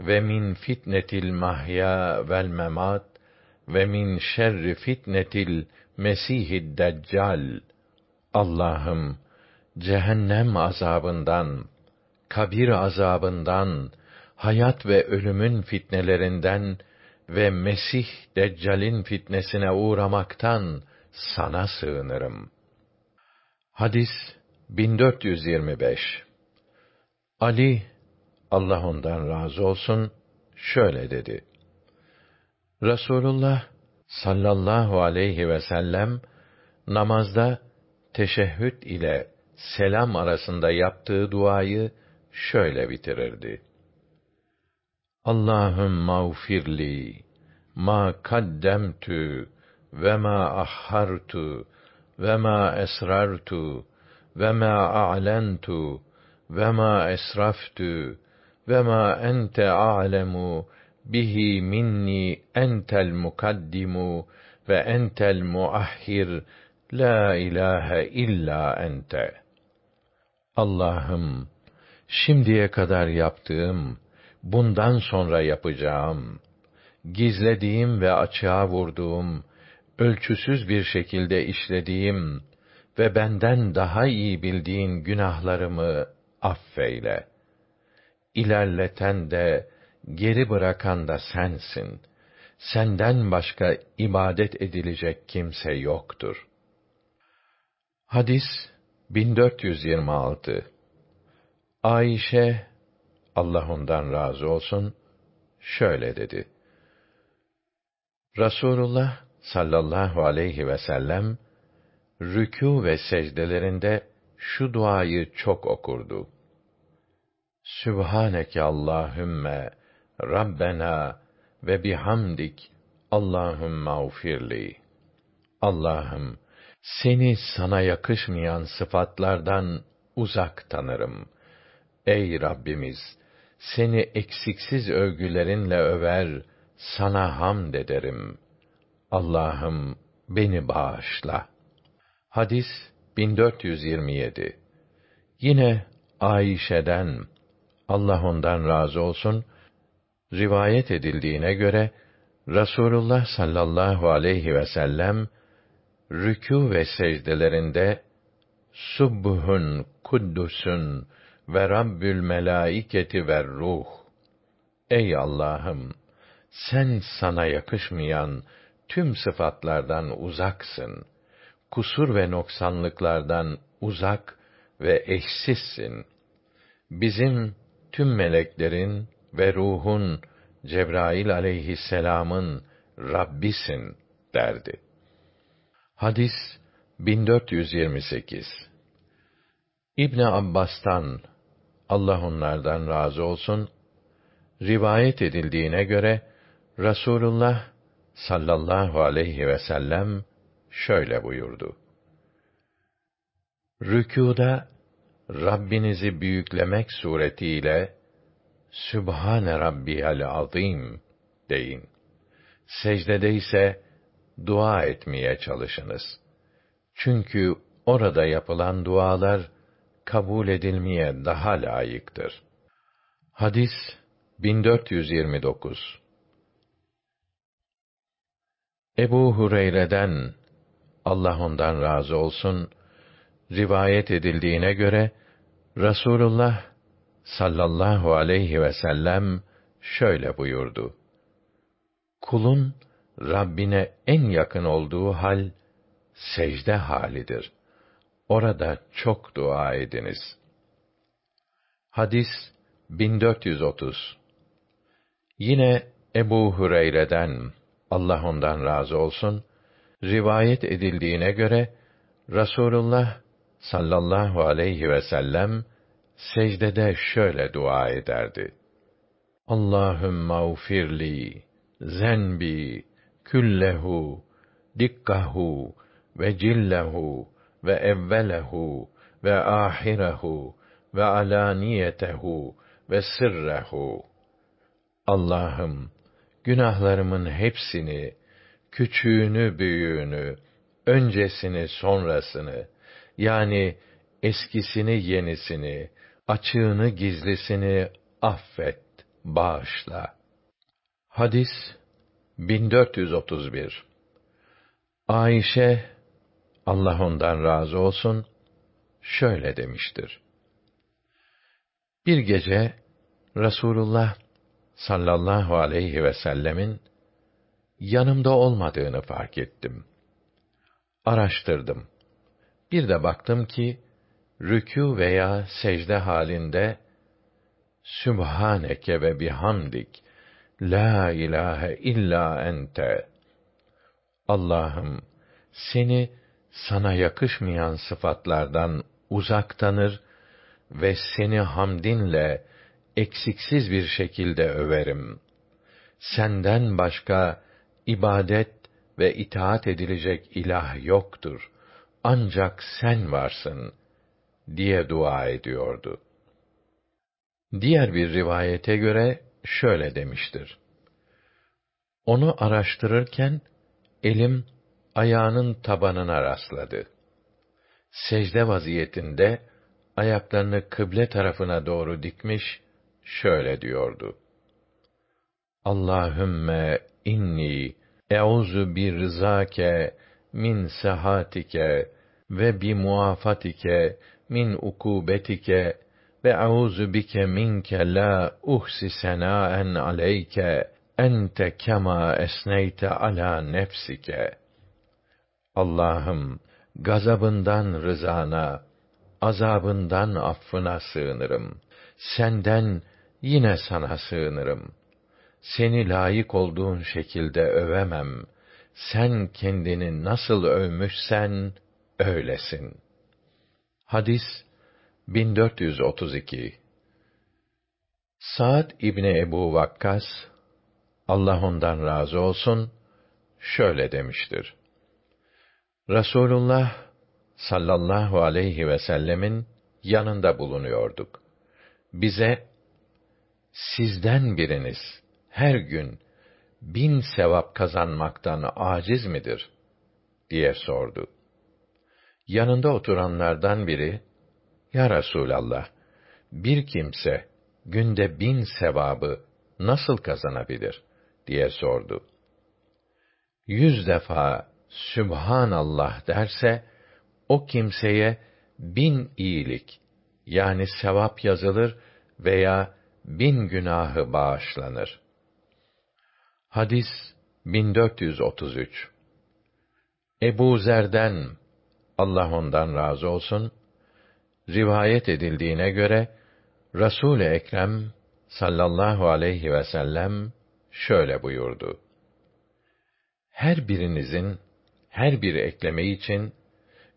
ve min fitnetil mahya vel memat ve min şerri fitnetil mesihid deccal. Allah'ım cehennem azabından, kabir azabından, hayat ve ölümün fitnelerinden ve Mesih Deccal'in fitnesine uğramaktan sana sığınırım. Hadis 1425 Ali Allah ondan razı olsun şöyle dedi. Rasulullah sallallahu aleyhi ve sellem namazda teşehhüd ile selam arasında yaptığı duayı şöyle bitirirdi. Allahüm mağfirli ma kaddemtu ve ma ahhartu ve ma esrartu ve ma a'lentu ve ma esraftu ve ma ente a'lemu bihi minni entel mukaddimu ve entel muahhir la ilahe illa ente. Allah'ım şimdiye kadar yaptığım, bundan sonra yapacağım, gizlediğim ve açığa vurduğum, ölçüsüz bir şekilde işlediğim ve benden daha iyi bildiğin günahlarımı affeyle. İlerleten de, geri bırakan da sensin. Senden başka ibadet edilecek kimse yoktur. Hadis 1426 Ayşe Allah ondan razı olsun şöyle dedi. Rasulullah sallallahu aleyhi ve sellem rükû ve secdelerinde şu duayı çok okurdu. Sübhaneke Allahümme Rabbena ve bihamdik Allahümme ufirli. Allah'ım seni sana yakışmayan sıfatlardan uzak tanırım. Ey Rabbimiz seni eksiksiz övgülerinle över sana hamd ederim. Allah'ım beni bağışla. Hadis 1427 Yine Ayşe'den Allah ondan razı olsun rivayet edildiğine göre Rasulullah sallallahu aleyhi ve sellem rükû ve secdelerinde Subbuhun kuddusun ve Rabbül melaiketi ve ruh. Ey Allah'ım! sen sana yakışmayan tüm sıfatlardan uzaksın. Kusur ve noksanlıklardan uzak ve eşsizsin. Bizim tüm meleklerin ve ruhun Cebrail aleyhisselam'ın Rabbisin derdi. Hadis 1428 İbn Abbas'tan Allah onlardan razı olsun rivayet edildiğine göre Rasulullah sallallahu aleyhi ve sellem şöyle buyurdu. Rükûda Rabbinizi büyüklemek suretiyle Sübhane Rabbiyal Azim deyin. Secdede ise dua etmeye çalışınız. Çünkü orada yapılan dualar kabul edilmeye daha layıktır. Hadis 1429 Ebu Hureyre'den Allah ondan razı olsun rivayet edildiğine göre Rasulullah sallallahu aleyhi ve sellem şöyle buyurdu. Kulun Rabbine en yakın olduğu hal secde halidir. Orada çok dua ediniz. Hadis 1430 Yine Ebu Hureyre'den Allah ondan razı olsun rivayet edildiğine göre Rasulullah sallallahu aleyhi ve sellem secdede şöyle dua ederdi. Allahümme ufirli zenbi küllehu dikkahu ve cillehu ve evvelehu ve ahirehu ve alaniyetehu ve sırrehu. Allah'ım günahlarımın hepsini, küçüğünü büyüğünü, öncesini sonrasını, yani eskisini yenisini, açığını gizlisini affet, bağışla. Hadis 1431 Ayşe Allah ondan razı olsun şöyle demiştir. Bir gece Rasulullah sallallahu aleyhi ve sellemin yanımda olmadığını fark ettim. Araştırdım. Bir de baktım ki rükû veya secde halinde Sübhaneke ve bihamdik la ilahe illa ente Allah'ım seni sana yakışmayan sıfatlardan uzak tanır ve seni hamdinle eksiksiz bir şekilde överim. Senden başka ibadet ve itaat edilecek ilah yoktur. Ancak sen varsın diye dua ediyordu. Diğer bir rivayete göre şöyle demiştir. Onu araştırırken elim ayağının tabanına rastladı. Secde vaziyetinde ayaklarını kıble tarafına doğru dikmiş şöyle diyordu. Allahümme inni euzu bir rızake min sahatike ve bi muafatike min ukubetike ve euzu bike minke la uhsi senaen aleyke ente kema esneyte ala nefsike. Allah'ım gazabından rızana, azabından affına sığınırım. Senden yine sana sığınırım. Seni layık olduğun şekilde övemem. Sen kendini nasıl övmüşsen öylesin. Hadis 1432 Sa'd İbni Ebu Vakkas, Allah ondan razı olsun, şöyle demiştir. Rasulullah sallallahu aleyhi ve sellemin yanında bulunuyorduk. Bize, sizden biriniz her gün bin sevap kazanmaktan aciz midir? diye sordu. Yanında oturanlardan biri, Ya Resûlallah, bir kimse günde bin sevabı nasıl kazanabilir? diye sordu. Yüz defa Sübhanallah derse, o kimseye bin iyilik, yani sevap yazılır veya bin günahı bağışlanır. Hadis 1433 Ebu Zer'den Allah ondan razı olsun rivayet edildiğine göre Resul Ekrem sallallahu aleyhi ve sellem şöyle buyurdu. Her birinizin her bir ekleme için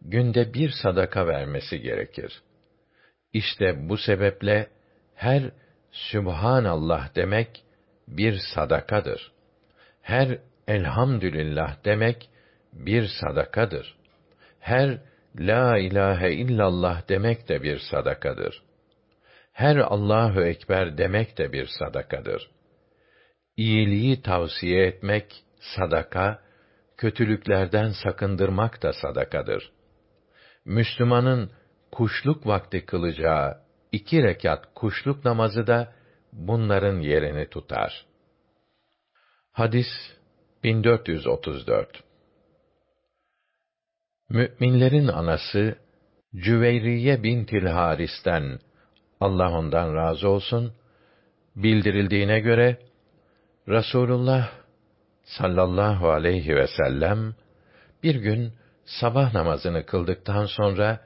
günde bir sadaka vermesi gerekir. İşte bu sebeple her Sübhanallah demek bir sadakadır. Her elhamdülillah demek bir sadakadır. Her la ilahe illallah demek de bir sadakadır. Her Allahu ekber demek de bir sadakadır. İyiliği tavsiye etmek sadaka, kötülüklerden sakındırmak da sadakadır. Müslümanın kuşluk vakti kılacağı iki rekat kuşluk namazı da bunların yerini tutar. Hadis 1434 Müminlerin anası Cüveyriye bintil Haris'ten Allah ondan razı olsun bildirildiğine göre Rasulullah sallallahu aleyhi ve sellem bir gün sabah namazını kıldıktan sonra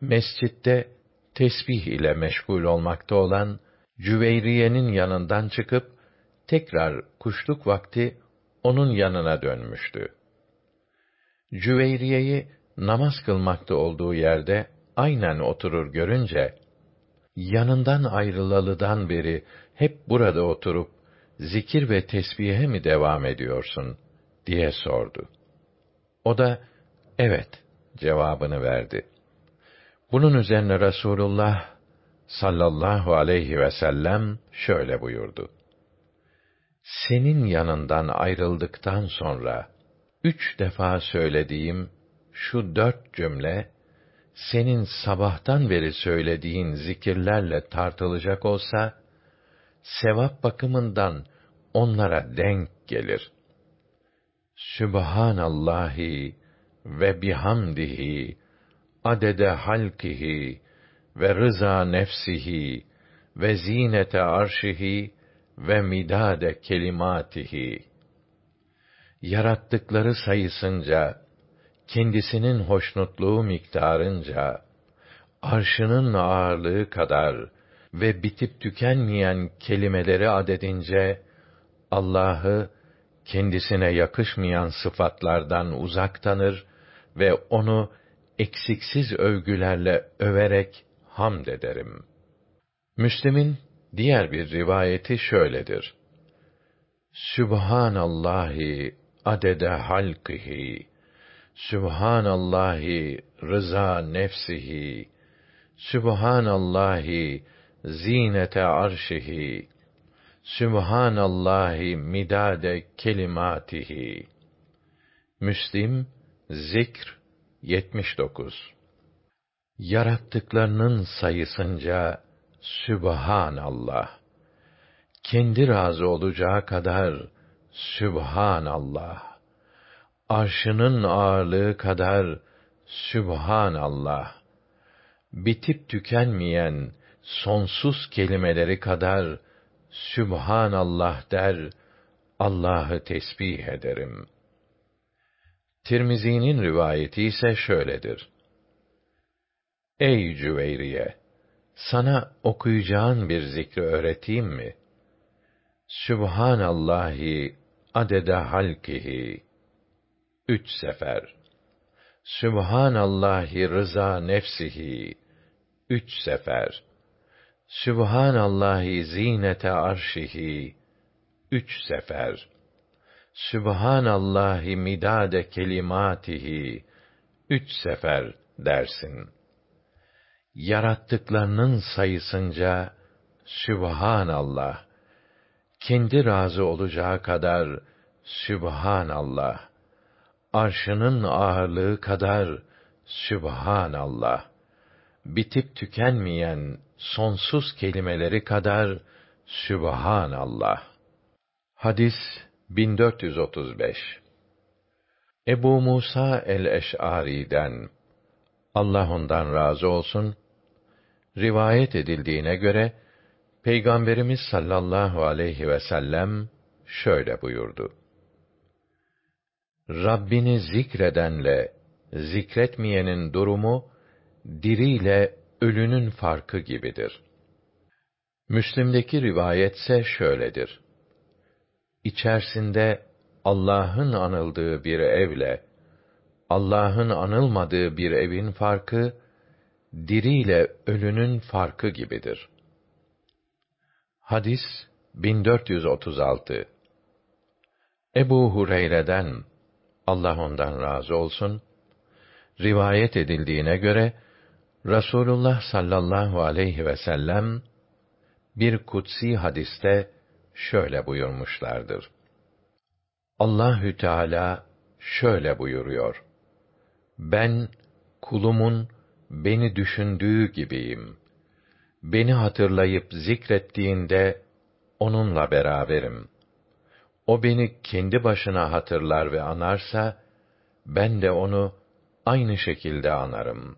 mescitte tesbih ile meşgul olmakta olan Cüveyriye'nin yanından çıkıp tekrar kuşluk vakti onun yanına dönmüştü. Cüveyriye'yi namaz kılmakta olduğu yerde aynen oturur görünce yanından ayrılalıdan beri hep burada oturup zikir ve tesbihe mi devam ediyorsun diye sordu. O da evet cevabını verdi. Bunun üzerine Resulullah sallallahu aleyhi ve sellem şöyle buyurdu. Senin yanından ayrıldıktan sonra üç defa söylediğim şu dört cümle senin sabahtan beri söylediğin zikirlerle tartılacak olsa sevap bakımından onlara denk gelir. Sübhanallahi ve bihamdihi adede halkihi ve rıza nefsihi ve zinete arşihi ve midade kelimatihi yarattıkları sayısınca kendisinin hoşnutluğu miktarınca arşının ağırlığı kadar ve bitip tükenmeyen kelimeleri adedince Allah'ı kendisine yakışmayan sıfatlardan uzak tanır ve onu eksiksiz övgülerle överek hamd ederim. Müslim'in diğer bir rivayeti şöyledir. Sübhanallahi adede halkihi Sübhanallahi rıza nefsihi. Sübhanallahi zinete arşihi. Sübhanallahi midade kelimatihi. Müslim Zikr 79 Yarattıklarının sayısınca Sübhanallah. Kendi razı olacağı kadar Sübhanallah arşının ağırlığı kadar Sübhanallah bitip tükenmeyen sonsuz kelimeleri kadar Sübhanallah der, Allah'ı tesbih ederim. Tirmizi'nin rivayeti ise şöyledir. Ey Cüveyriye! Sana okuyacağın bir zikri öğreteyim mi? Sübhanallahi adede halkihi. Üç sefer. Sübhanallahi rıza nefsihi. Üç sefer. Sübhanallahi zinete arşihi. Üç sefer. Sübhanallahi midade kelimatihi. Üç sefer dersin. Yarattıklarının sayısınca Sübhanallah. Kendi razı olacağı kadar Sübhanallah. Arşının ağırlığı kadar Sübhanallah bitip tükenmeyen sonsuz kelimeleri kadar Sübhanallah. Hadis 1435 Ebu Musa el-Eş'ari'den Allah ondan razı olsun rivayet edildiğine göre Peygamberimiz sallallahu aleyhi ve sellem şöyle buyurdu. Rabbini zikredenle zikretmeyenin durumu diriyle ölünün farkı gibidir. Müslim'deki rivayetse şöyledir. İçerisinde Allah'ın anıldığı bir evle Allah'ın anılmadığı bir evin farkı diriyle ölünün farkı gibidir. Hadis 1436 Ebu Hureyre'den Allah ondan razı olsun rivayet edildiğine göre Rasulullah sallallahu aleyhi ve sellem bir kutsi hadiste şöyle buyurmuşlardır. Allahü Teala şöyle buyuruyor: Ben kulumun beni düşündüğü gibiyim. Beni hatırlayıp zikrettiğinde onunla beraberim. O beni kendi başına hatırlar ve anarsa ben de onu aynı şekilde anarım.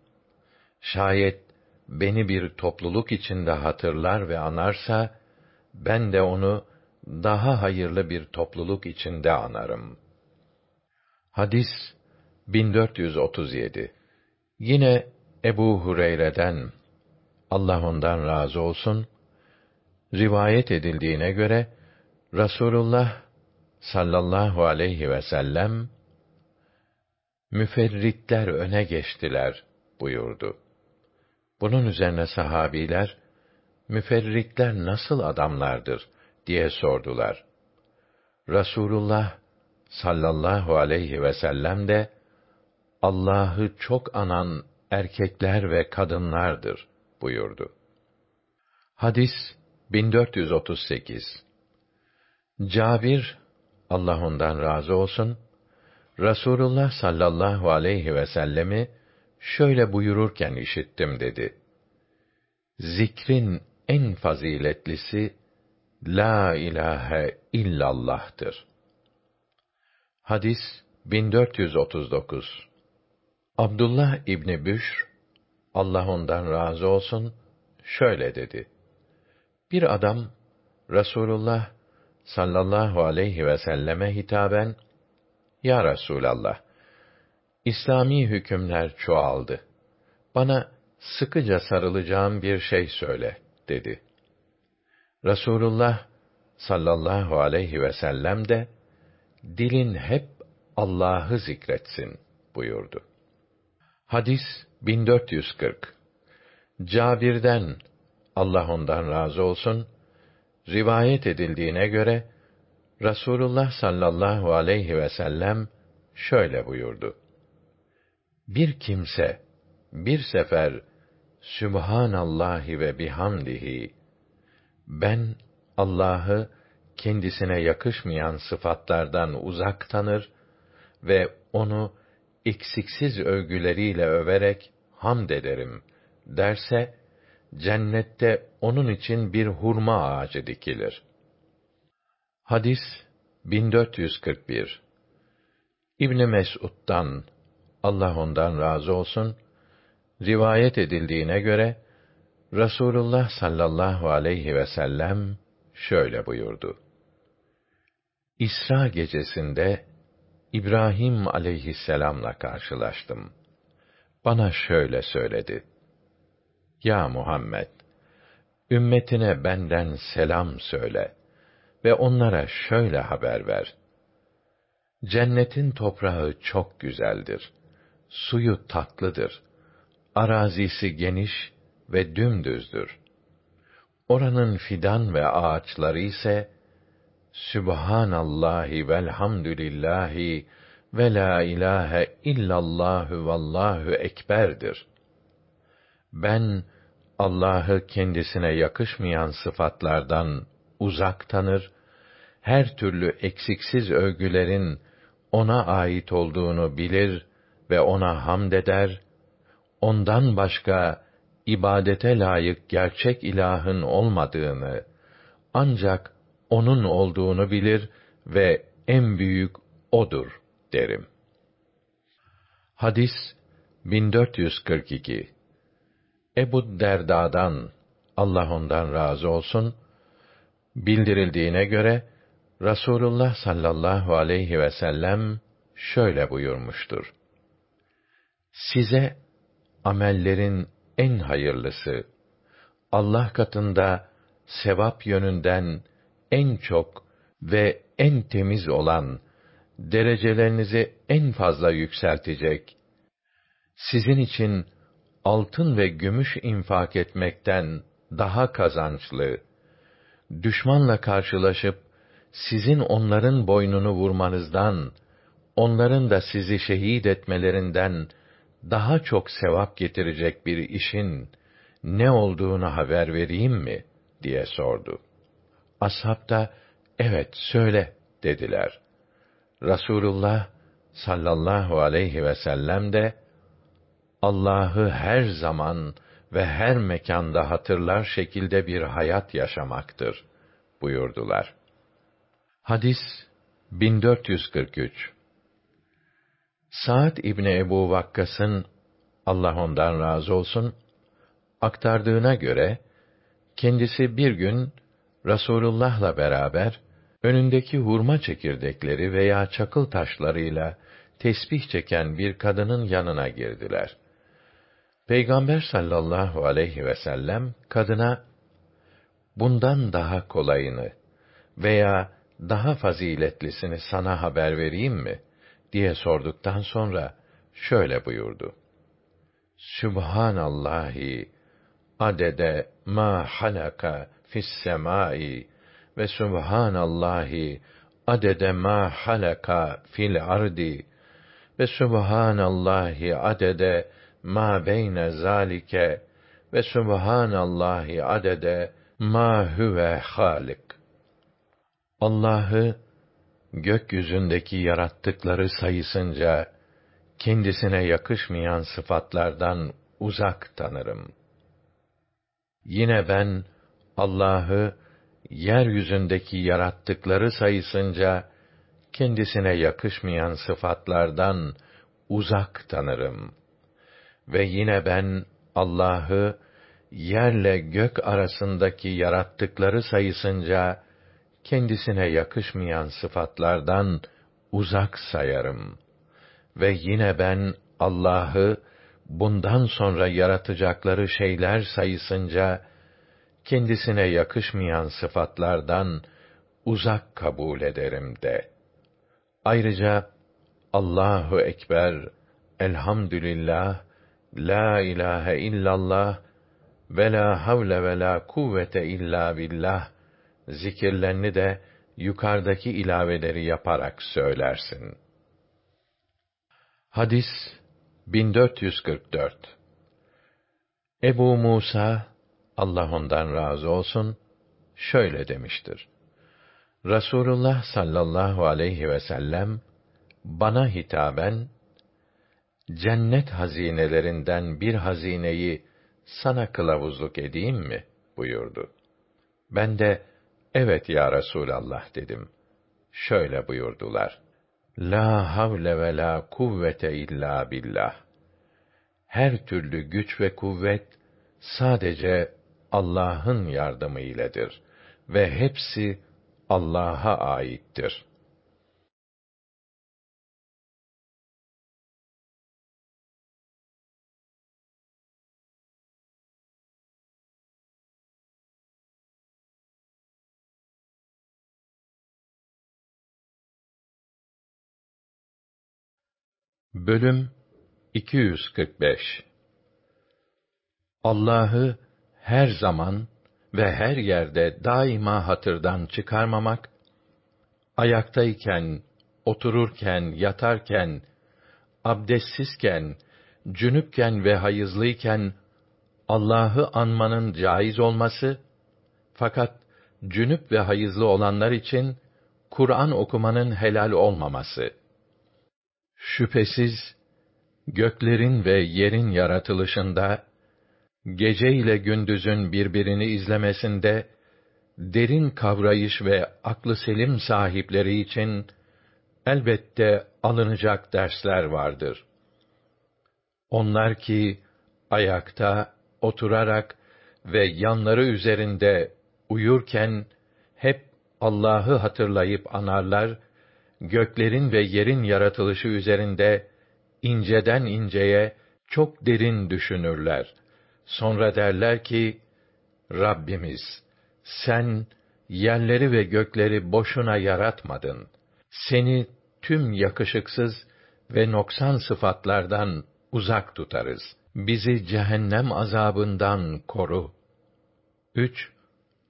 Şayet beni bir topluluk içinde hatırlar ve anarsa ben de onu daha hayırlı bir topluluk içinde anarım. Hadis 1437 Yine Ebu Hureyre'den Allah ondan razı olsun rivayet edildiğine göre Rasulullah sallallahu aleyhi ve sellem müferritler öne geçtiler buyurdu. Bunun üzerine sahabiler müferritler nasıl adamlardır diye sordular. Rasulullah sallallahu aleyhi ve sellem de Allah'ı çok anan erkekler ve kadınlardır buyurdu. Hadis 1438 Cabir Allah ondan razı olsun Rasulullah sallallahu aleyhi ve sellemi şöyle buyururken işittim dedi. Zikrin en faziletlisi la ilahe illallah'tır. Hadis 1439 Abdullah İbni Büşr, Allah ondan razı olsun, şöyle dedi. Bir adam, Rasulullah sallallahu aleyhi ve selleme hitaben, Ya Resulallah, İslami hükümler çoğaldı. Bana sıkıca sarılacağım bir şey söyle, dedi. Rasulullah sallallahu aleyhi ve sellem de, dilin hep Allah'ı zikretsin, buyurdu. Hadis 1440 Cabir'den Allah ondan razı olsun rivayet edildiğine göre Rasulullah sallallahu aleyhi ve sellem şöyle buyurdu. Bir kimse bir sefer Sübhanallahi ve bihamdihi ben Allah'ı kendisine yakışmayan sıfatlardan uzak tanır ve onu eksiksiz övgüleriyle överek hamd ederim derse cennette onun için bir hurma ağacı dikilir. Hadis 1441 İbn Mes'ud'dan Allah ondan razı olsun rivayet edildiğine göre Rasulullah sallallahu aleyhi ve sellem şöyle buyurdu. İsra gecesinde İbrahim aleyhisselamla karşılaştım. Bana şöyle söyledi. Ya Muhammed, ümmetine benden selam söyle ve onlara şöyle haber ver. Cennetin toprağı çok güzeldir. Suyu tatlıdır. Arazisi geniş ve dümdüzdür. Oranın fidan ve ağaçları ise Sübhanallahi velhamdülillahi ve la ilahe illallahü vallahu ekberdir. Ben Allah'ı kendisine yakışmayan sıfatlardan uzak tanır, her türlü eksiksiz övgülerin ona ait olduğunu bilir ve ona hamd eder, ondan başka ibadete layık gerçek ilahın olmadığını, ancak onun olduğunu bilir ve en büyük odur derim. Hadis 1442 Ebu Derda'dan Allah ondan razı olsun bildirildiğine göre Rasulullah sallallahu aleyhi ve sellem şöyle buyurmuştur. Size amellerin en hayırlısı, Allah katında sevap yönünden en çok ve en temiz olan, derecelerinizi en fazla yükseltecek, sizin için altın ve gümüş infak etmekten daha kazançlı, düşmanla karşılaşıp sizin onların boynunu vurmanızdan, onların da sizi şehit etmelerinden daha çok sevap getirecek bir işin ne olduğunu haber vereyim mi diye sordu. Ashab da evet söyle dediler. Rasulullah sallallahu aleyhi ve sellem de Allah'ı her zaman ve her mekanda hatırlar şekilde bir hayat yaşamaktır buyurdular. Hadis 1443 Sa'd İbni Ebu Vakkas'ın Allah ondan razı olsun aktardığına göre kendisi bir gün Rasulullah'la beraber önündeki hurma çekirdekleri veya çakıl taşlarıyla tesbih çeken bir kadının yanına girdiler. Peygamber sallallahu aleyhi ve sellem kadına bundan daha kolayını veya daha faziletlisini sana haber vereyim mi diye sorduktan sonra şöyle buyurdu. Sübhanallahi adede ma halaka fis semai ve subhanallahi adede ma halaka fil ardi ve subhanallahi adede ma beyne zalike ve subhanallahi adede ma huve halik. Allah'ı gökyüzündeki yarattıkları sayısınca kendisine yakışmayan sıfatlardan uzak tanırım. Yine ben Allah'ı yeryüzündeki yarattıkları sayısınca kendisine yakışmayan sıfatlardan uzak tanırım. Ve yine ben Allah'ı yerle gök arasındaki yarattıkları sayısınca kendisine yakışmayan sıfatlardan uzak sayarım. Ve yine ben Allah'ı bundan sonra yaratacakları şeyler sayısınca kendisine yakışmayan sıfatlardan uzak kabul ederim de. Ayrıca Allahu ekber, elhamdülillah, la ilahe illallah ve la havle ve la kuvvete illa billah zikirlerini de yukarıdaki ilaveleri yaparak söylersin. Hadis 1444 Ebu Musa Allah ondan razı olsun şöyle demiştir. Rasulullah sallallahu aleyhi ve sellem bana hitaben cennet hazinelerinden bir hazineyi sana kılavuzluk edeyim mi buyurdu. Ben de evet ya Resulallah dedim. Şöyle buyurdular. La havle ve la kuvvete illa billah. Her türlü güç ve kuvvet sadece Allah'ın yardımı iledir ve hepsi Allah'a aittir. Bölüm 245 Allah'ı her zaman ve her yerde daima hatırdan çıkarmamak, ayaktayken, otururken, yatarken, abdestsizken, cünüpken ve hayızlıyken Allah'ı anmanın caiz olması fakat cünüp ve hayızlı olanlar için Kur'an okumanın helal olmaması. Şüphesiz göklerin ve yerin yaratılışında gece ile gündüzün birbirini izlemesinde derin kavrayış ve aklı selim sahipleri için elbette alınacak dersler vardır. Onlar ki ayakta, oturarak ve yanları üzerinde uyurken hep Allah'ı hatırlayıp anarlar, göklerin ve yerin yaratılışı üzerinde inceden inceye çok derin düşünürler. Sonra derler ki, Rabbimiz, sen yerleri ve gökleri boşuna yaratmadın. Seni tüm yakışıksız ve noksan sıfatlardan uzak tutarız. Bizi cehennem azabından koru. 3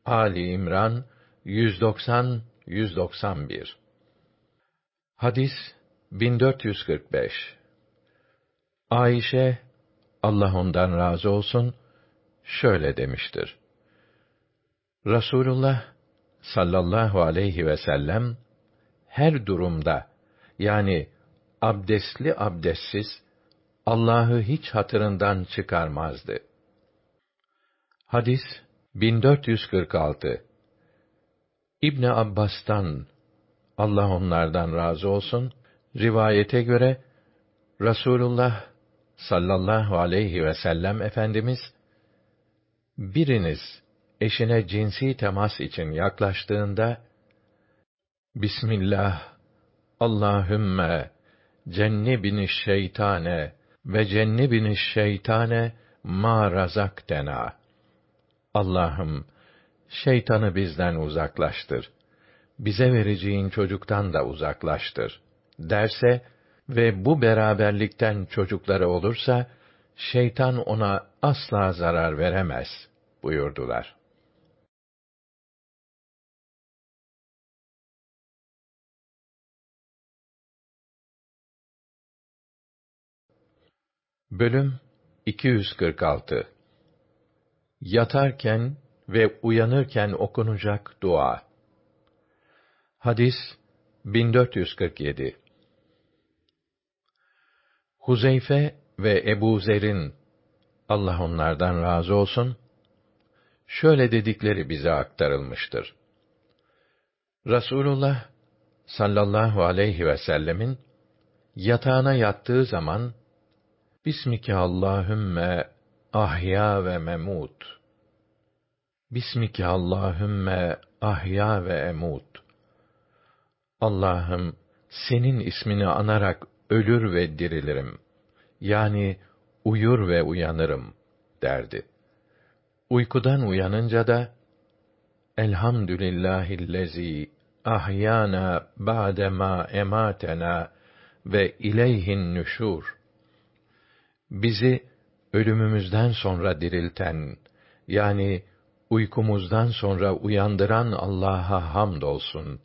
Ali İmran 190 191 Hadis 1445 Ayşe Allah ondan razı olsun şöyle demiştir. Rasulullah sallallahu aleyhi ve sellem her durumda yani abdestli abdestsiz Allah'ı hiç hatırından çıkarmazdı. Hadis 1446 İbn Abbas'tan Allah onlardan razı olsun rivayete göre Rasulullah sallallahu aleyhi ve sellem efendimiz biriniz eşine cinsi temas için yaklaştığında Bismillah Allahümme cennibini şeytane ve cennibini şeytane ma razaktena. Allah'ım şeytanı bizden uzaklaştır. Bize vereceğin çocuktan da uzaklaştır derse ve bu beraberlikten çocukları olursa şeytan ona asla zarar veremez buyurdular. Bölüm 246 Yatarken ve uyanırken okunacak dua. Hadis 1447 Huzeyfe ve Ebu Zer'in Allah onlardan razı olsun şöyle dedikleri bize aktarılmıştır. Rasulullah sallallahu aleyhi ve sellemin yatağına yattığı zaman Bismike Allahümme ahya ve memut. Bismike Allahümme ahya ve emut. Allah'ım senin ismini anarak ölür ve dirilirim. Yani uyur ve uyanırım derdi. Uykudan uyanınca da Elhamdülillahillezî ahyana ba'dema ematena ve ileyhin nüşur. Bizi ölümümüzden sonra dirilten yani uykumuzdan sonra uyandıran Allah'a hamdolsun.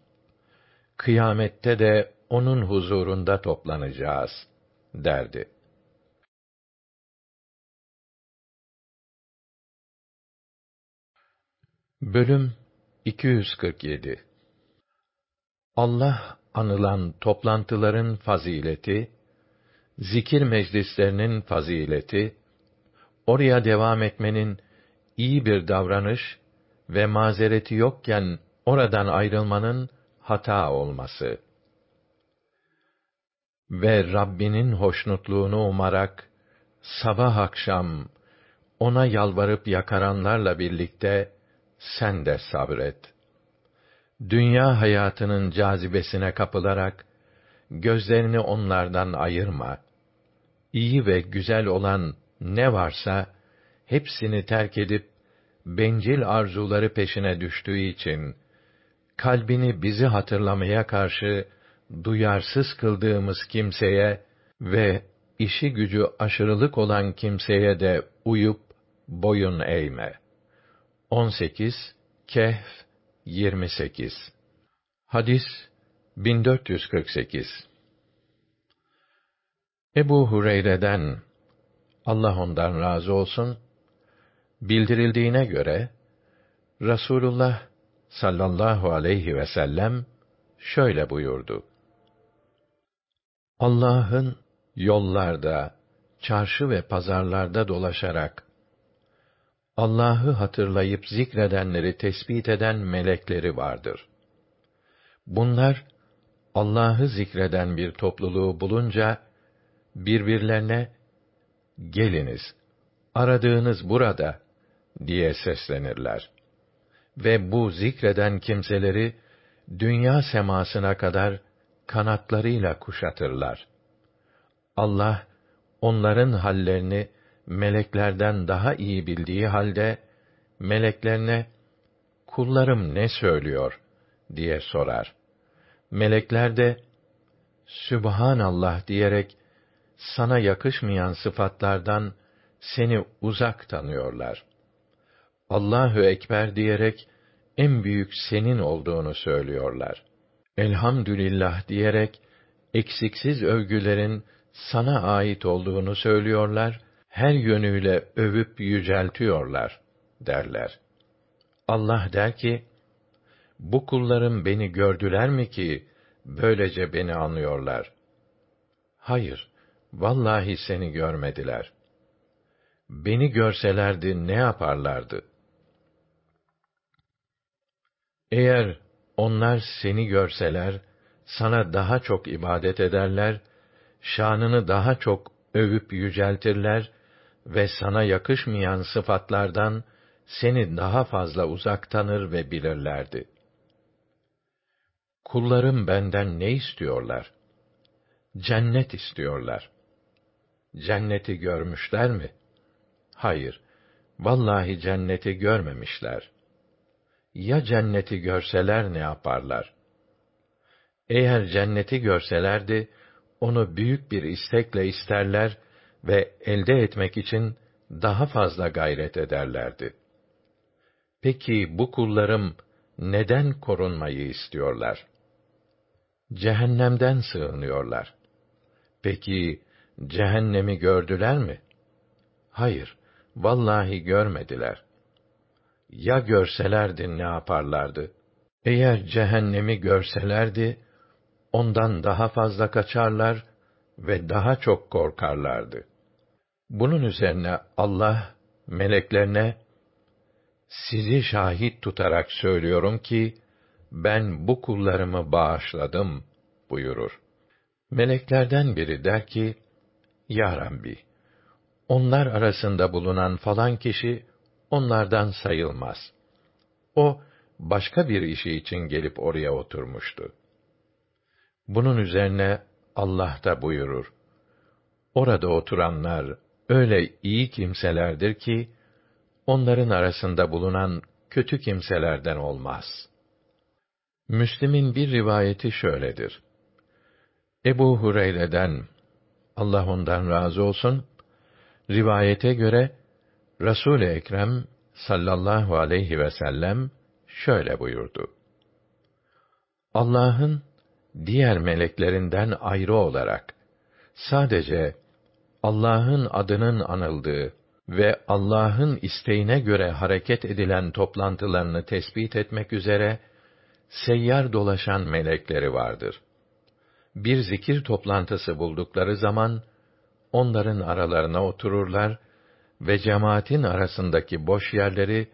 Kıyamette de onun huzurunda toplanacağız derdi. Bölüm 247 Allah anılan toplantıların fazileti, zikir meclislerinin fazileti, oraya devam etmenin iyi bir davranış ve mazereti yokken oradan ayrılmanın hata olması ve Rabbinin hoşnutluğunu umarak sabah akşam ona yalvarıp yakaranlarla birlikte sen de sabret. Dünya hayatının cazibesine kapılarak gözlerini onlardan ayırma. İyi ve güzel olan ne varsa hepsini terk edip bencil arzuları peşine düştüğü için kalbini bizi hatırlamaya karşı duyarsız kıldığımız kimseye ve işi gücü aşırılık olan kimseye de uyup boyun eğme. 18 Kehf 28 Hadis 1448 Ebu Hureyre'den Allah ondan razı olsun bildirildiğine göre Rasulullah sallallahu aleyhi ve sellem şöyle buyurdu. Allah'ın yollarda, çarşı ve pazarlarda dolaşarak Allah'ı hatırlayıp zikredenleri tespit eden melekleri vardır. Bunlar Allah'ı zikreden bir topluluğu bulunca birbirlerine geliniz aradığınız burada diye seslenirler. Ve bu zikreden kimseleri dünya semasına kadar kanatlarıyla kuşatırlar. Allah onların hallerini meleklerden daha iyi bildiği halde meleklerine kullarım ne söylüyor diye sorar. Melekler de Sübhanallah diyerek sana yakışmayan sıfatlardan seni uzak tanıyorlar. Allahü ekber diyerek en büyük senin olduğunu söylüyorlar. Elhamdülillah diyerek eksiksiz övgülerin sana ait olduğunu söylüyorlar, her yönüyle övüp yüceltiyorlar derler. Allah der ki, bu kullarım beni gördüler mi ki, böylece beni anlıyorlar? Hayır, vallahi seni görmediler. Beni görselerdi ne yaparlardı? Eğer onlar seni görseler, sana daha çok ibadet ederler, şanını daha çok övüp yüceltirler ve sana yakışmayan sıfatlardan seni daha fazla uzak tanır ve bilirlerdi. Kullarım benden ne istiyorlar? Cennet istiyorlar. Cenneti görmüşler mi? Hayır, vallahi cenneti görmemişler. Ya cenneti görseler ne yaparlar? Eğer cenneti görselerdi, onu büyük bir istekle isterler ve elde etmek için daha fazla gayret ederlerdi. Peki bu kullarım neden korunmayı istiyorlar? Cehennemden sığınıyorlar. Peki cehennemi gördüler mi? Hayır, vallahi görmediler. Ya görselerdi ne yaparlardı? Eğer cehennemi görselerdi, ondan daha fazla kaçarlar ve daha çok korkarlardı. Bunun üzerine Allah meleklerine sizi şahit tutarak söylüyorum ki ben bu kullarımı bağışladım buyurur. Meleklerden biri der ki: Ya Rabbi, onlar arasında bulunan falan kişi onlardan sayılmaz. O başka bir işi için gelip oraya oturmuştu. Bunun üzerine Allah da buyurur. Orada oturanlar öyle iyi kimselerdir ki onların arasında bulunan kötü kimselerden olmaz. Müslim'in bir rivayeti şöyledir. Ebu Hureyre'den Allah ondan razı olsun rivayete göre Resul Ekrem sallallahu aleyhi ve sellem şöyle buyurdu. Allah'ın diğer meleklerinden ayrı olarak sadece Allah'ın adının anıldığı ve Allah'ın isteğine göre hareket edilen toplantılarını tespit etmek üzere seyyar dolaşan melekleri vardır. Bir zikir toplantısı buldukları zaman onların aralarına otururlar ve cemaatin arasındaki boş yerleri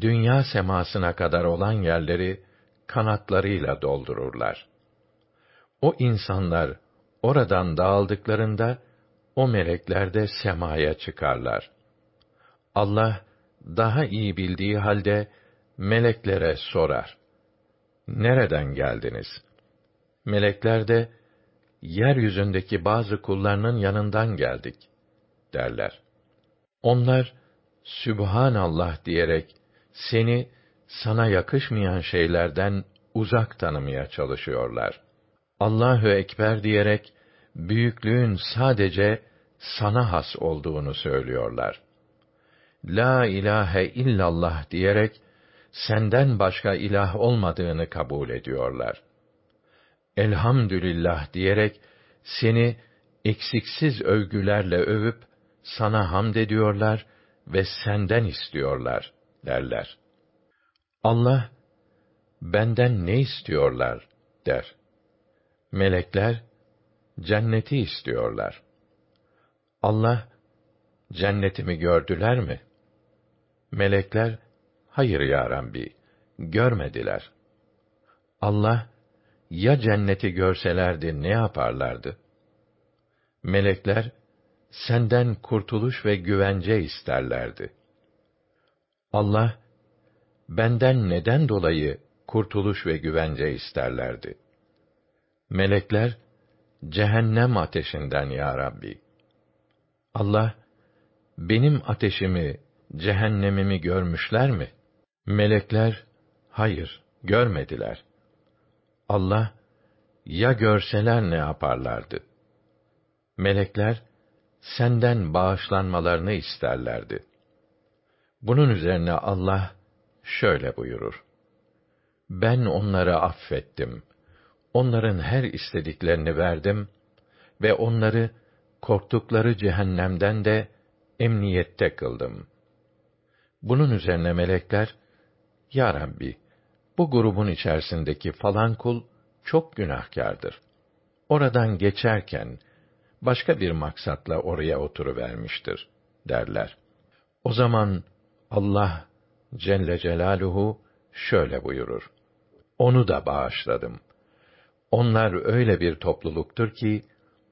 dünya semasına kadar olan yerleri kanatlarıyla doldururlar. O insanlar oradan dağıldıklarında o melekler de semaya çıkarlar. Allah daha iyi bildiği halde meleklere sorar. Nereden geldiniz? Melekler de yeryüzündeki bazı kullarının yanından geldik derler. Onlar Sübhanallah diyerek seni sana yakışmayan şeylerden uzak tanımaya çalışıyorlar. Allahü ekber diyerek büyüklüğün sadece sana has olduğunu söylüyorlar. La ilahe illallah diyerek senden başka ilah olmadığını kabul ediyorlar. Elhamdülillah diyerek seni eksiksiz övgülerle övüp sana hamd ediyorlar ve senden istiyorlar derler. Allah benden ne istiyorlar der. Melekler cenneti istiyorlar. Allah cennetimi gördüler mi? Melekler hayır ya Rabbi görmediler. Allah ya cenneti görselerdi ne yaparlardı? Melekler senden kurtuluş ve güvence isterlerdi. Allah benden neden dolayı kurtuluş ve güvence isterlerdi. Melekler, cehennem ateşinden ya Rabbi. Allah, benim ateşimi, cehennemimi görmüşler mi? Melekler, hayır, görmediler. Allah, ya görseler ne yaparlardı? Melekler, senden bağışlanmalarını isterlerdi. Bunun üzerine Allah şöyle buyurur: Ben onları affettim. Onların her istediklerini verdim ve onları korktukları cehennemden de emniyette kıldım. Bunun üzerine melekler, Ya Rabbi, bu grubun içerisindeki falan kul çok günahkardır. Oradan geçerken başka bir maksatla oraya oturuvermiştir derler. O zaman Allah Celle Celaluhu şöyle buyurur. Onu da bağışladım. Onlar öyle bir topluluktur ki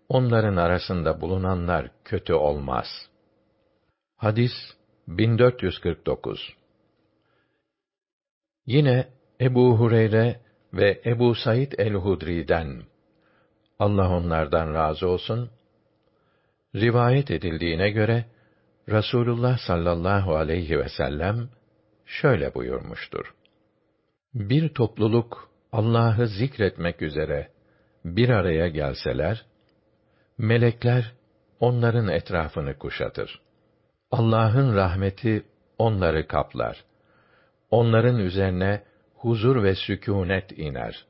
onların arasında bulunanlar kötü olmaz. Hadis 1449 Yine Ebu Hureyre ve Ebu Said el-Hudri'den Allah onlardan razı olsun rivayet edildiğine göre Rasulullah sallallahu aleyhi ve sellem şöyle buyurmuştur. Bir topluluk Allah'ı zikretmek üzere bir araya gelseler, melekler onların etrafını kuşatır. Allah'ın rahmeti onları kaplar. Onların üzerine huzur ve sükûnet iner.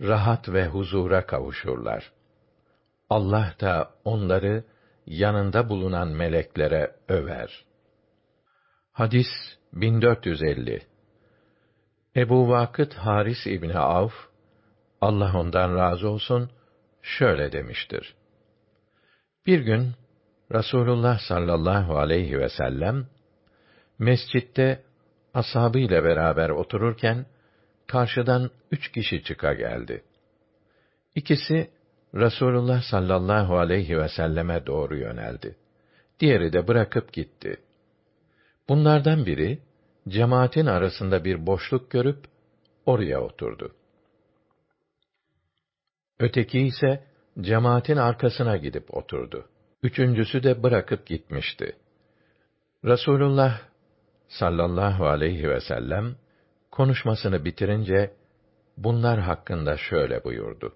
Rahat ve huzura kavuşurlar. Allah da onları yanında bulunan meleklere över. Hadis 1450 Ebu Vakıt Haris İbni Avf, Allah ondan razı olsun, şöyle demiştir. Bir gün, Rasulullah sallallahu aleyhi ve sellem, mescitte ashabı ile beraber otururken, karşıdan üç kişi çıka geldi. İkisi, Rasulullah sallallahu aleyhi ve selleme doğru yöneldi. Diğeri de bırakıp gitti. Bunlardan biri cemaatin arasında bir boşluk görüp oraya oturdu. Öteki ise cemaatin arkasına gidip oturdu. Üçüncüsü de bırakıp gitmişti. Rasulullah sallallahu aleyhi ve sellem konuşmasını bitirince bunlar hakkında şöyle buyurdu.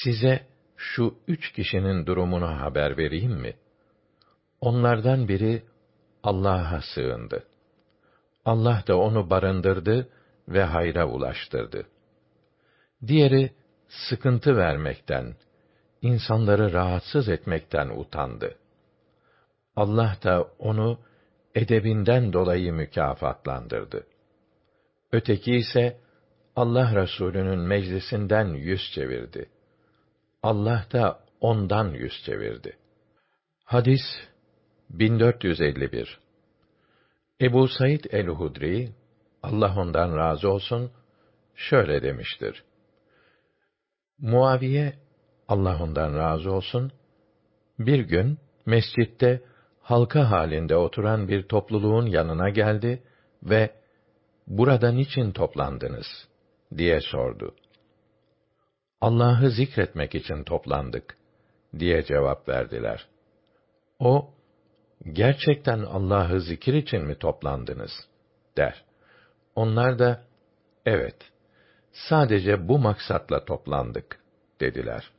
Size şu üç kişinin durumunu haber vereyim mi? Onlardan biri Allah'a sığındı. Allah da onu barındırdı ve hayra ulaştırdı. Diğeri sıkıntı vermekten, insanları rahatsız etmekten utandı. Allah da onu edebinden dolayı mükafatlandırdı. Öteki ise Allah Resulü'nün meclisinden yüz çevirdi. Allah da ondan yüz çevirdi. Hadis 1451 Ebu Said el-Hudri, Allah ondan razı olsun, şöyle demiştir. Muaviye, Allah ondan razı olsun, bir gün mescitte halka halinde oturan bir topluluğun yanına geldi ve burada niçin toplandınız diye sordu. Allah'ı zikretmek için toplandık diye cevap verdiler. O gerçekten Allah'ı zikir için mi toplandınız der. Onlar da evet sadece bu maksatla toplandık dediler.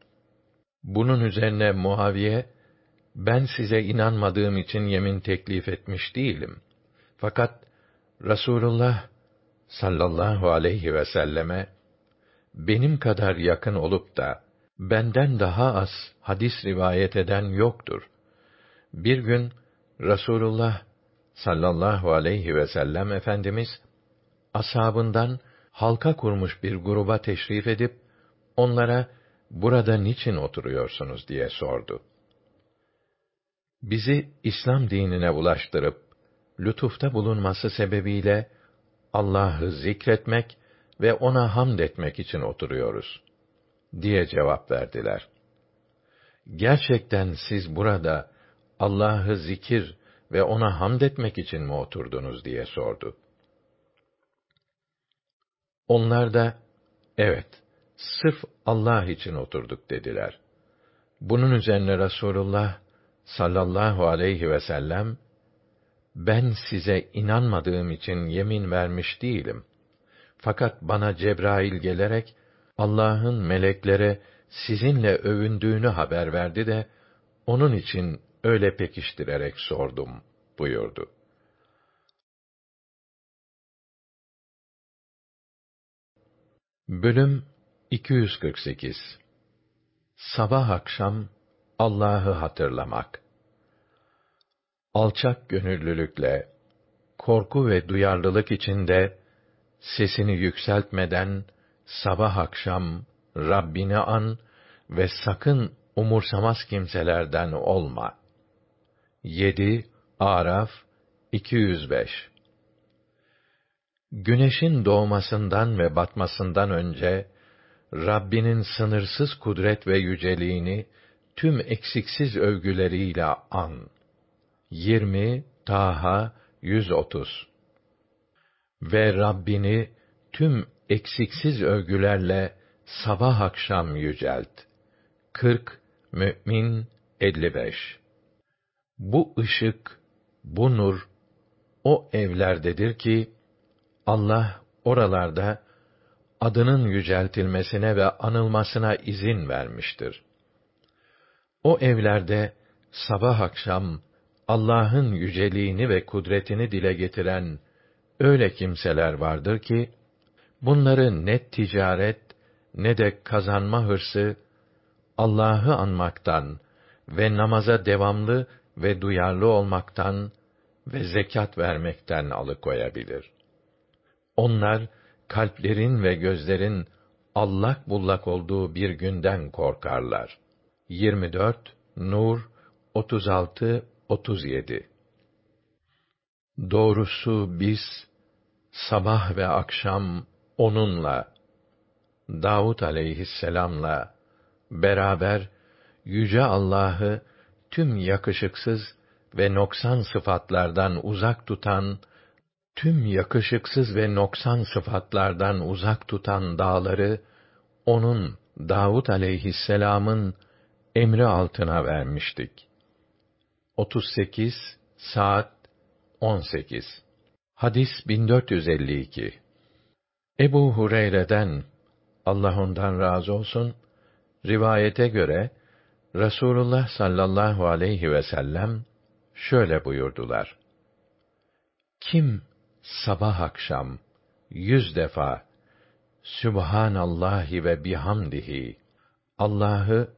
Bunun üzerine Muaviye ben size inanmadığım için yemin teklif etmiş değilim. Fakat Rasulullah sallallahu aleyhi ve selleme benim kadar yakın olup da benden daha az hadis rivayet eden yoktur. Bir gün Rasulullah sallallahu aleyhi ve sellem efendimiz ashabından halka kurmuş bir gruba teşrif edip onlara burada niçin oturuyorsunuz diye sordu. Bizi İslam dinine ulaştırıp lütufta bulunması sebebiyle Allah'ı zikretmek ve ona hamd etmek için oturuyoruz diye cevap verdiler. Gerçekten siz burada Allah'ı zikir ve ona hamd etmek için mi oturdunuz diye sordu. Onlar da, evet, sırf Allah için oturduk dediler. Bunun üzerine Rasulullah sallallahu aleyhi ve sellem, ben size inanmadığım için yemin vermiş değilim. Fakat bana Cebrail gelerek, Allah'ın meleklere sizinle övündüğünü haber verdi de, onun için öyle pekiştirerek sordum, buyurdu. Bölüm 248 Sabah akşam Allah'ı hatırlamak. Alçak gönüllülükle, korku ve duyarlılık içinde sesini yükseltmeden sabah akşam Rabbini an ve sakın umursamaz kimselerden olma. 7 Araf 205 Güneşin doğmasından ve batmasından önce Rabbinin sınırsız kudret ve yüceliğini tüm eksiksiz övgüleriyle an. 20 Taha 130 Ve Rabbini tüm eksiksiz övgülerle sabah akşam yücelt. 40 Mü'min 55 Bu ışık, bu nur, o evlerdedir ki, Allah oralarda adının yüceltilmesine ve anılmasına izin vermiştir. O evlerde sabah akşam Allah'ın yüceliğini ve kudretini dile getiren öyle kimseler vardır ki bunları ne ticaret ne de kazanma hırsı Allah'ı anmaktan ve namaza devamlı ve duyarlı olmaktan ve zekat vermekten alıkoyabilir. Onlar kalplerin ve gözlerin allak bullak olduğu bir günden korkarlar. 24 Nur 36 37 Doğrusu biz sabah ve akşam onunla Davud aleyhisselamla beraber yüce Allah'ı tüm yakışıksız ve noksan sıfatlardan uzak tutan tüm yakışıksız ve noksan sıfatlardan uzak tutan dağları onun Davud aleyhisselam'ın emri altına vermiştik. 38 saat 18 Hadis 1452 Ebu Hureyre'den Allah ondan razı olsun rivayete göre Rasulullah sallallahu aleyhi ve sellem şöyle buyurdular. Kim sabah akşam yüz defa Sübhanallahi ve bihamdihi Allah'ı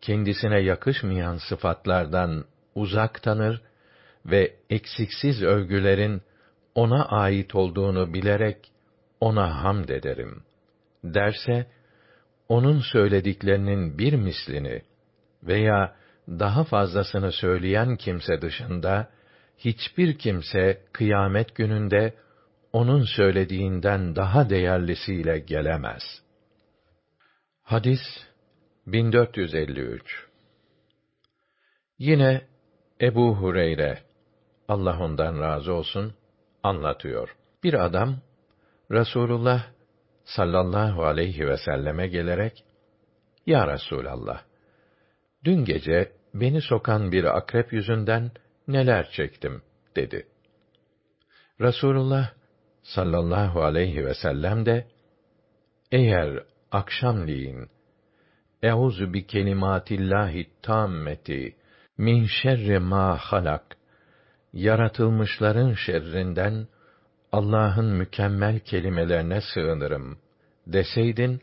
kendisine yakışmayan sıfatlardan uzak tanır ve eksiksiz övgülerin ona ait olduğunu bilerek ona hamd ederim derse onun söylediklerinin bir mislini veya daha fazlasını söyleyen kimse dışında hiçbir kimse kıyamet gününde onun söylediğinden daha değerlisiyle gelemez. Hadis 1453 Yine Ebu Hureyre Allah ondan razı olsun anlatıyor. Bir adam Rasulullah sallallahu aleyhi ve selleme gelerek Ya Resulallah dün gece beni sokan bir akrep yüzünden neler çektim dedi. Rasulullah sallallahu aleyhi ve sellem de eğer akşamleyin Euzu bi kelimatillahi tammeti min şerri ma halak yaratılmışların şerrinden Allah'ın mükemmel kelimelerine sığınırım deseydin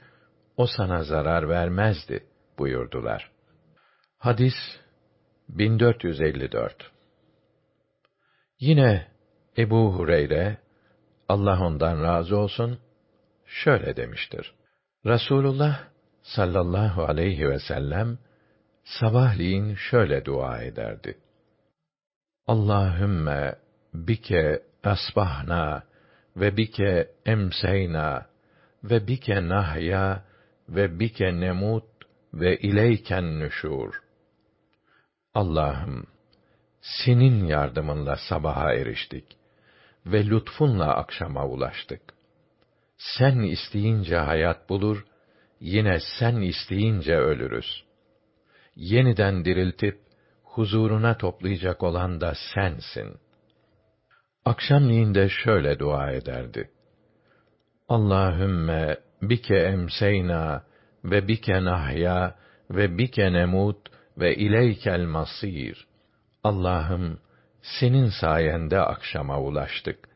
o sana zarar vermezdi buyurdular. Hadis 1454 Yine Ebu Hureyre Allah ondan razı olsun şöyle demiştir. Rasulullah sallallahu aleyhi ve sellem sabahleyin şöyle dua ederdi. Allahümme bike asbahna ve bike emseyna ve bike nahya ve bike nemut ve ileyken nüşur. Allah'ım senin yardımınla sabaha eriştik ve lütfunla akşama ulaştık. sen isteyince hayat bulur, yine sen isteyince ölürüz. Yeniden diriltip huzuruna toplayacak olan da sensin. Akşamleyin de şöyle dua ederdi. Allahümme bike emseyna ve bike nahya ve bike nemut ve ileykel masir. Allah'ım senin sayende akşama ulaştık.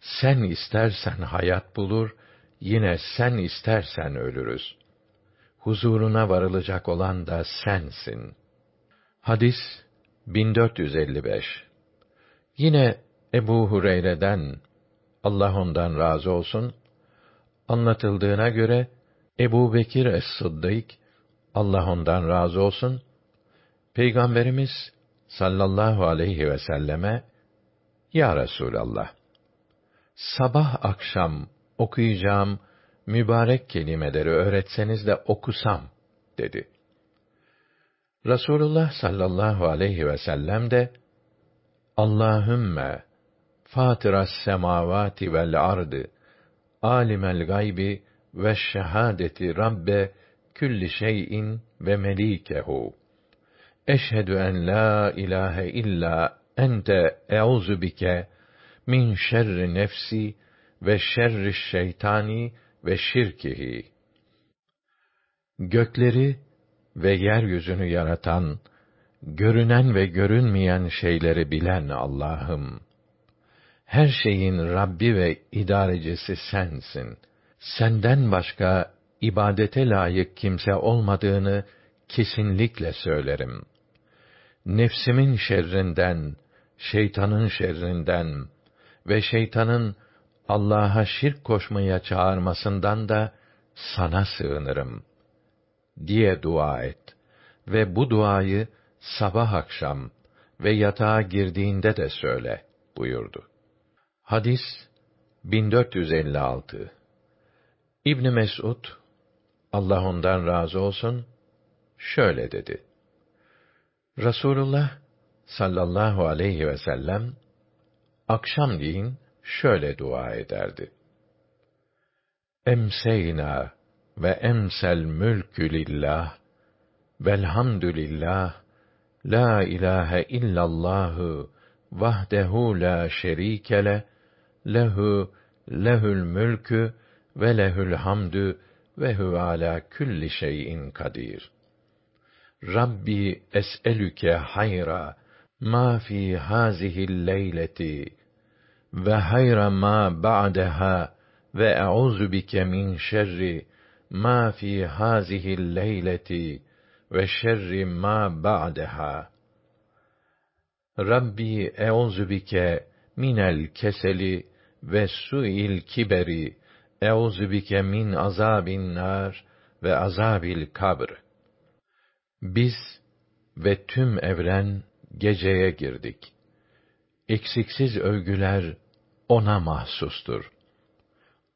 Sen istersen hayat bulur, yine sen istersen ölürüz. Huzuruna varılacak olan da sensin. Hadis 1455 Yine Ebu Hureyre'den, Allah ondan razı olsun, anlatıldığına göre, Ebu Bekir es-Sıddık, Allah ondan razı olsun, Peygamberimiz sallallahu aleyhi ve selleme, Ya Resûlallah, sabah akşam okuyacağım mübarek kelimeleri öğretseniz de okusam, dedi. Rasulullah sallallahu aleyhi ve sellem de, Allahümme, Fatiras semavati vel ardı, alimel gaybi ve şehadeti Rabbe külli şeyin ve melikehu. Eşhedü en la ilahe illa ente euzu bike min şerri nefsi ve şerri şeytani ve şirkihi. Gökleri ve yeryüzünü yaratan, görünen ve görünmeyen şeyleri bilen Allah'ım, her şeyin Rabbi ve idarecisi sensin. Senden başka ibadete layık kimse olmadığını kesinlikle söylerim. Nefsimin şerrinden, şeytanın şerrinden ve şeytanın Allah'a şirk koşmaya çağırmasından da sana sığınırım diye dua et ve bu duayı sabah akşam ve yatağa girdiğinde de söyle buyurdu. Hadis 1456 İbn Mesud Allah ondan razı olsun şöyle dedi. Rasulullah sallallahu aleyhi ve sellem akşamleyin şöyle dua ederdi. Emseyna ve emsel mülkü lillah velhamdülillah la ilahe illallahu vahdehu la şerike le lehu lehül mülkü ve lehül hamdü ve huve ala külli şeyin kadir. Rabbi es'elüke hayra ma fi hazihi leyleti ve hayra ma ba'deha ve e'uzu bike min şerri ma fi hazihi leyleti ve şerri ma ba'deha. Rabbi e'uzu bike minel keseli ve su'il kiberi e'uzu bike min azabin nar ve azabil kabr. Biz ve tüm evren geceye girdik. Eksiksiz övgüler ona mahsustur.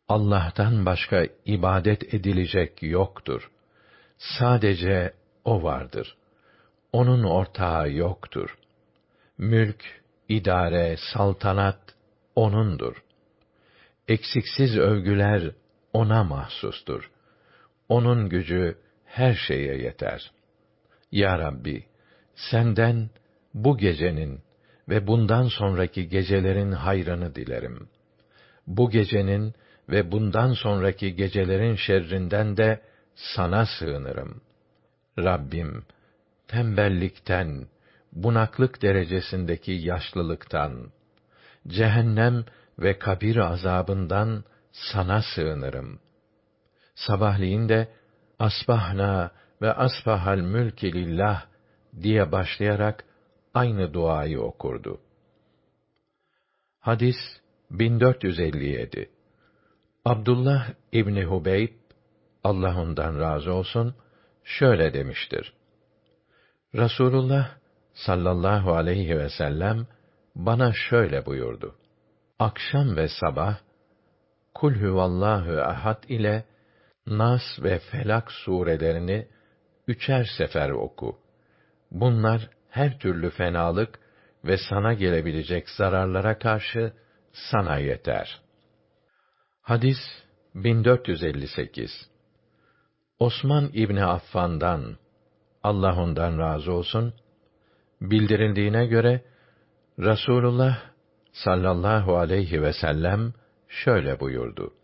Allah'tan başka ibadet edilecek yoktur. Sadece o vardır. Onun ortağı yoktur. Mülk, idare, saltanat onundur. Eksiksiz övgüler ona mahsustur. Onun gücü her şeye yeter. Ya Rabbi, senden bu gecenin ve bundan sonraki gecelerin hayrını dilerim. Bu gecenin ve bundan sonraki gecelerin şerrinden de sana sığınırım. Rabbim, tembellikten, bunaklık derecesindeki yaşlılıktan, cehennem ve kabir azabından sana sığınırım. Sabahleyin de asbahna ve asbahal mülki lillah diye başlayarak aynı duayı okurdu. Hadis 1457 Abdullah İbni Hubeyb, Allah ondan razı olsun, şöyle demiştir. Rasulullah sallallahu aleyhi ve sellem bana şöyle buyurdu. Akşam ve sabah Kul huvallahu ahad ile Nas ve Felak surelerini üçer sefer oku. Bunlar her türlü fenalık ve sana gelebilecek zararlara karşı sana yeter. Hadis 1458 Osman İbni Affan'dan Allah ondan razı olsun bildirildiğine göre Rasulullah sallallahu aleyhi ve sellem şöyle buyurdu.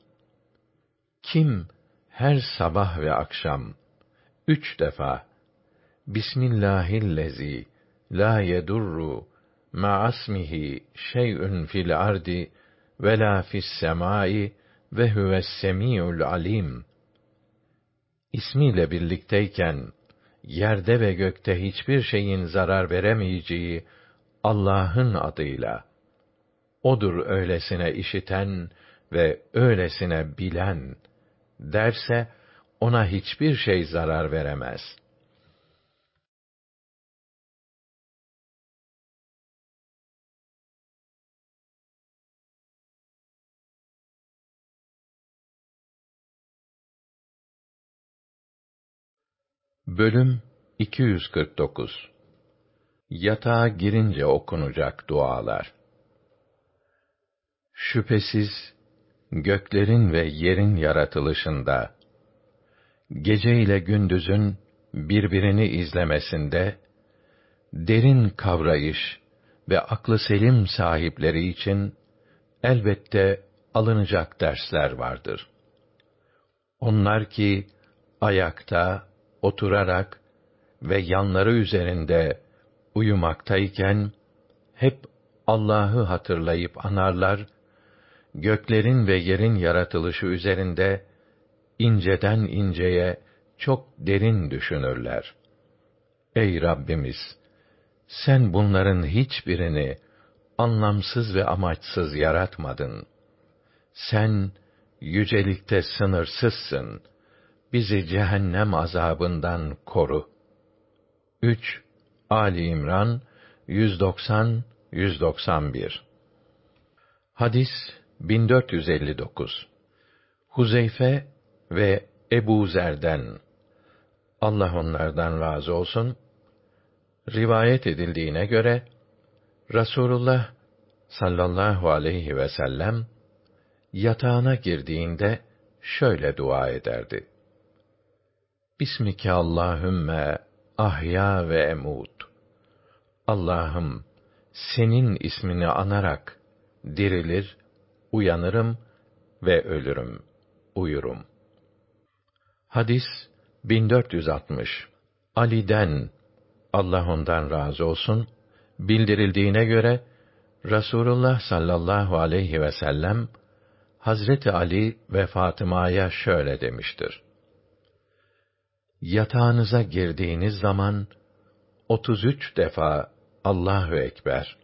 Kim her sabah ve akşam üç defa Bismillahillezî la yedurru ma'asmihi şey'ün fil ardi ve la fis semai ve huves semiul alim. İsmiyle birlikteyken yerde ve gökte hiçbir şeyin zarar veremeyeceği Allah'ın adıyla. Odur öylesine işiten ve öylesine bilen derse ona hiçbir şey zarar veremez.'' Bölüm 249 Yatağa girince okunacak dualar. Şüphesiz göklerin ve yerin yaratılışında gece ile gündüzün birbirini izlemesinde derin kavrayış ve aklı selim sahipleri için elbette alınacak dersler vardır. Onlar ki ayakta, oturarak ve yanları üzerinde uyumaktayken hep Allah'ı hatırlayıp anarlar, göklerin ve yerin yaratılışı üzerinde inceden inceye çok derin düşünürler. Ey Rabbimiz! Sen bunların hiçbirini anlamsız ve amaçsız yaratmadın. Sen yücelikte sınırsızsın.'' Bizi cehennem azabından koru. 3 Ali İmran 190 191 Hadis 1459 Huzeyfe ve Ebu Zer'den Allah onlardan razı olsun rivayet edildiğine göre Rasulullah sallallahu aleyhi ve sellem yatağına girdiğinde şöyle dua ederdi. Bismike Allahümme ahya ve emut. Allah'ım senin ismini anarak dirilir, uyanırım ve ölürüm, uyurum. Hadis 1460 Ali'den Allah ondan razı olsun bildirildiğine göre Rasulullah sallallahu aleyhi ve sellem Hazreti Ali ve Fatıma'ya şöyle demiştir yatağınıza girdiğiniz zaman 33 defa Allahu ekber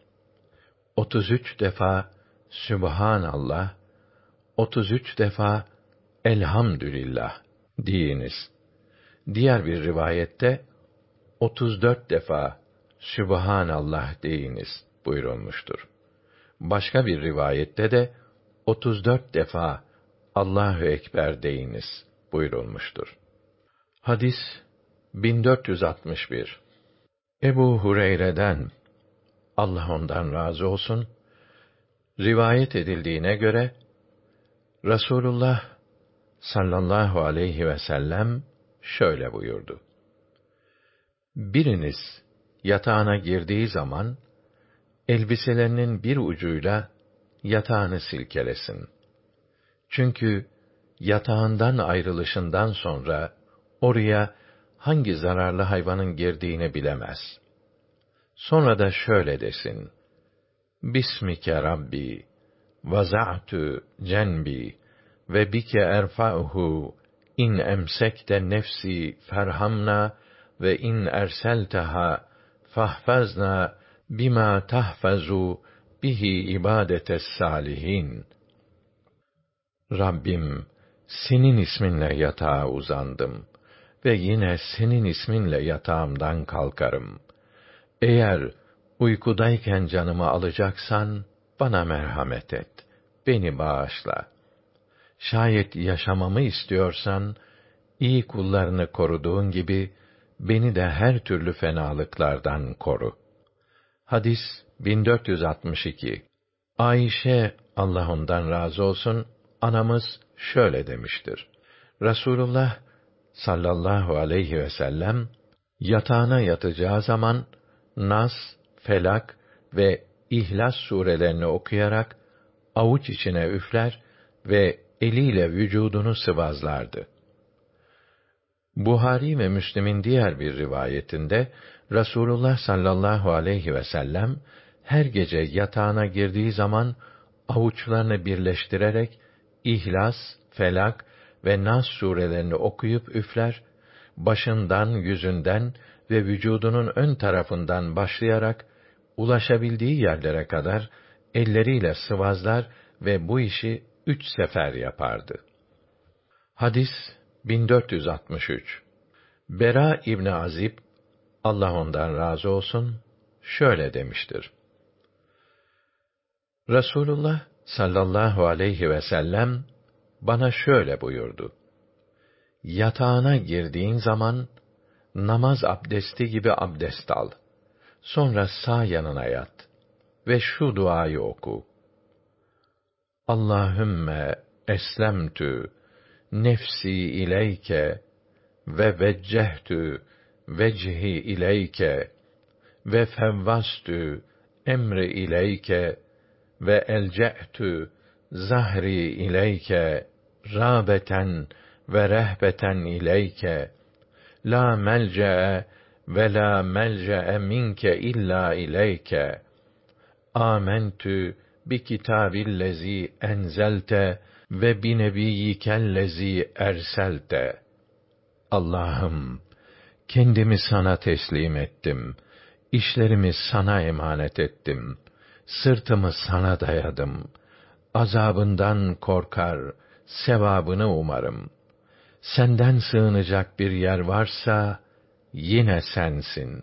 33 defa Sübhanallah 33 defa Elhamdülillah diyiniz. Diğer bir rivayette 34 defa Sübhanallah deyiniz buyurulmuştur. Başka bir rivayette de 34 defa Allahu ekber deyiniz buyurulmuştur. Hadis 1461 Ebu Hureyre'den Allah ondan razı olsun rivayet edildiğine göre Rasulullah sallallahu aleyhi ve sellem şöyle buyurdu. Biriniz yatağına girdiği zaman elbiselerinin bir ucuyla yatağını silkelesin. Çünkü yatağından ayrılışından sonra oraya hangi zararlı hayvanın girdiğini bilemez. Sonra da şöyle desin. Bismike Rabbi, vaza'tu cenbi ve bike erfa'uhu in emsekte nefsi ferhamna ve in erselteha fahfazna bima tahfazu bihi ibadetes salihin. Rabbim, senin isminle yatağa uzandım ve yine senin isminle yatağımdan kalkarım. Eğer uykudayken canımı alacaksan, bana merhamet et, beni bağışla. Şayet yaşamamı istiyorsan, iyi kullarını koruduğun gibi, beni de her türlü fenalıklardan koru. Hadis 1462 Ayşe, Allah ondan razı olsun, anamız şöyle demiştir. Rasulullah sallallahu aleyhi ve sellem yatağına yatacağı zaman Nas, Felak ve İhlas surelerini okuyarak avuç içine üfler ve eliyle vücudunu sıvazlardı. Buhari ve Müslim'in diğer bir rivayetinde Rasulullah sallallahu aleyhi ve sellem her gece yatağına girdiği zaman avuçlarını birleştirerek İhlas, Felak ve Nas surelerini okuyup üfler, başından, yüzünden ve vücudunun ön tarafından başlayarak ulaşabildiği yerlere kadar elleriyle sıvazlar ve bu işi üç sefer yapardı. Hadis 1463 Bera İbni Azib, Allah ondan razı olsun, şöyle demiştir. Resulullah sallallahu aleyhi ve sellem bana şöyle buyurdu. Yatağına girdiğin zaman namaz abdesti gibi abdest al. Sonra sağ yanına yat ve şu duayı oku. Allahümme eslemtü nefsi ileyke ve veccehtü vecihi ileyke ve fevvastü emri ileyke ve elce'tü zahri ileyke râbeten ve rehbeten ileyke la melce'e ve la melce'e minke illa ileyke amentü bi kitabillezi enzelte ve bi nebiyyikellezi erselte Allah'ım kendimi sana teslim ettim. İşlerimi sana emanet ettim. Sırtımı sana dayadım. Azabından korkar, sevabını umarım. Senden sığınacak bir yer varsa yine sensin.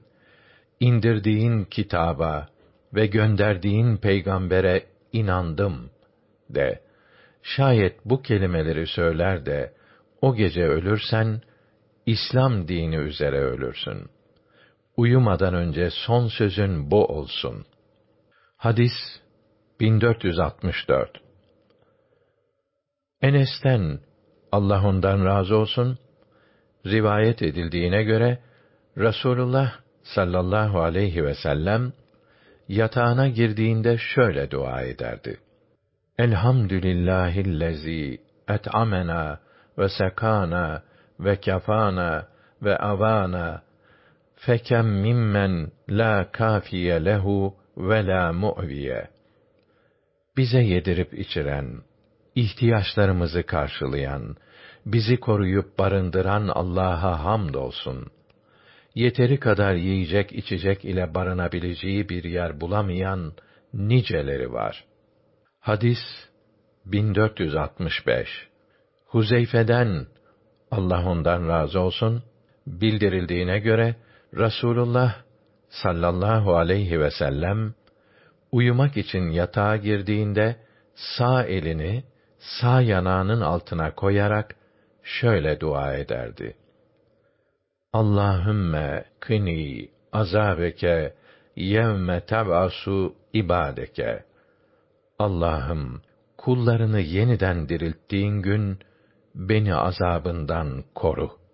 İndirdiğin kitaba ve gönderdiğin peygambere inandım de. Şayet bu kelimeleri söyler de o gece ölürsen İslam dini üzere ölürsün. Uyumadan önce son sözün bu olsun. Hadis 1464 Enes'ten Allah ondan razı olsun rivayet edildiğine göre Rasulullah sallallahu aleyhi ve sellem yatağına girdiğinde şöyle dua ederdi. Elhamdülillahillezî et'amena ve sekana ve kafana ve avana fekem mimmen la kafiye lehu ve la mu'viye. Bize yedirip içiren, ihtiyaçlarımızı karşılayan, bizi koruyup barındıran Allah'a hamdolsun. Yeteri kadar yiyecek içecek ile barınabileceği bir yer bulamayan niceleri var. Hadis 1465 Huzeyfe'den Allah ondan razı olsun bildirildiğine göre Rasulullah sallallahu aleyhi ve sellem uyumak için yatağa girdiğinde sağ elini sağ yanağının altına koyarak şöyle dua ederdi. Allahümme kini azabeke yevme teb'asu ibadeke. Allah'ım kullarını yeniden dirilttiğin gün beni azabından koru.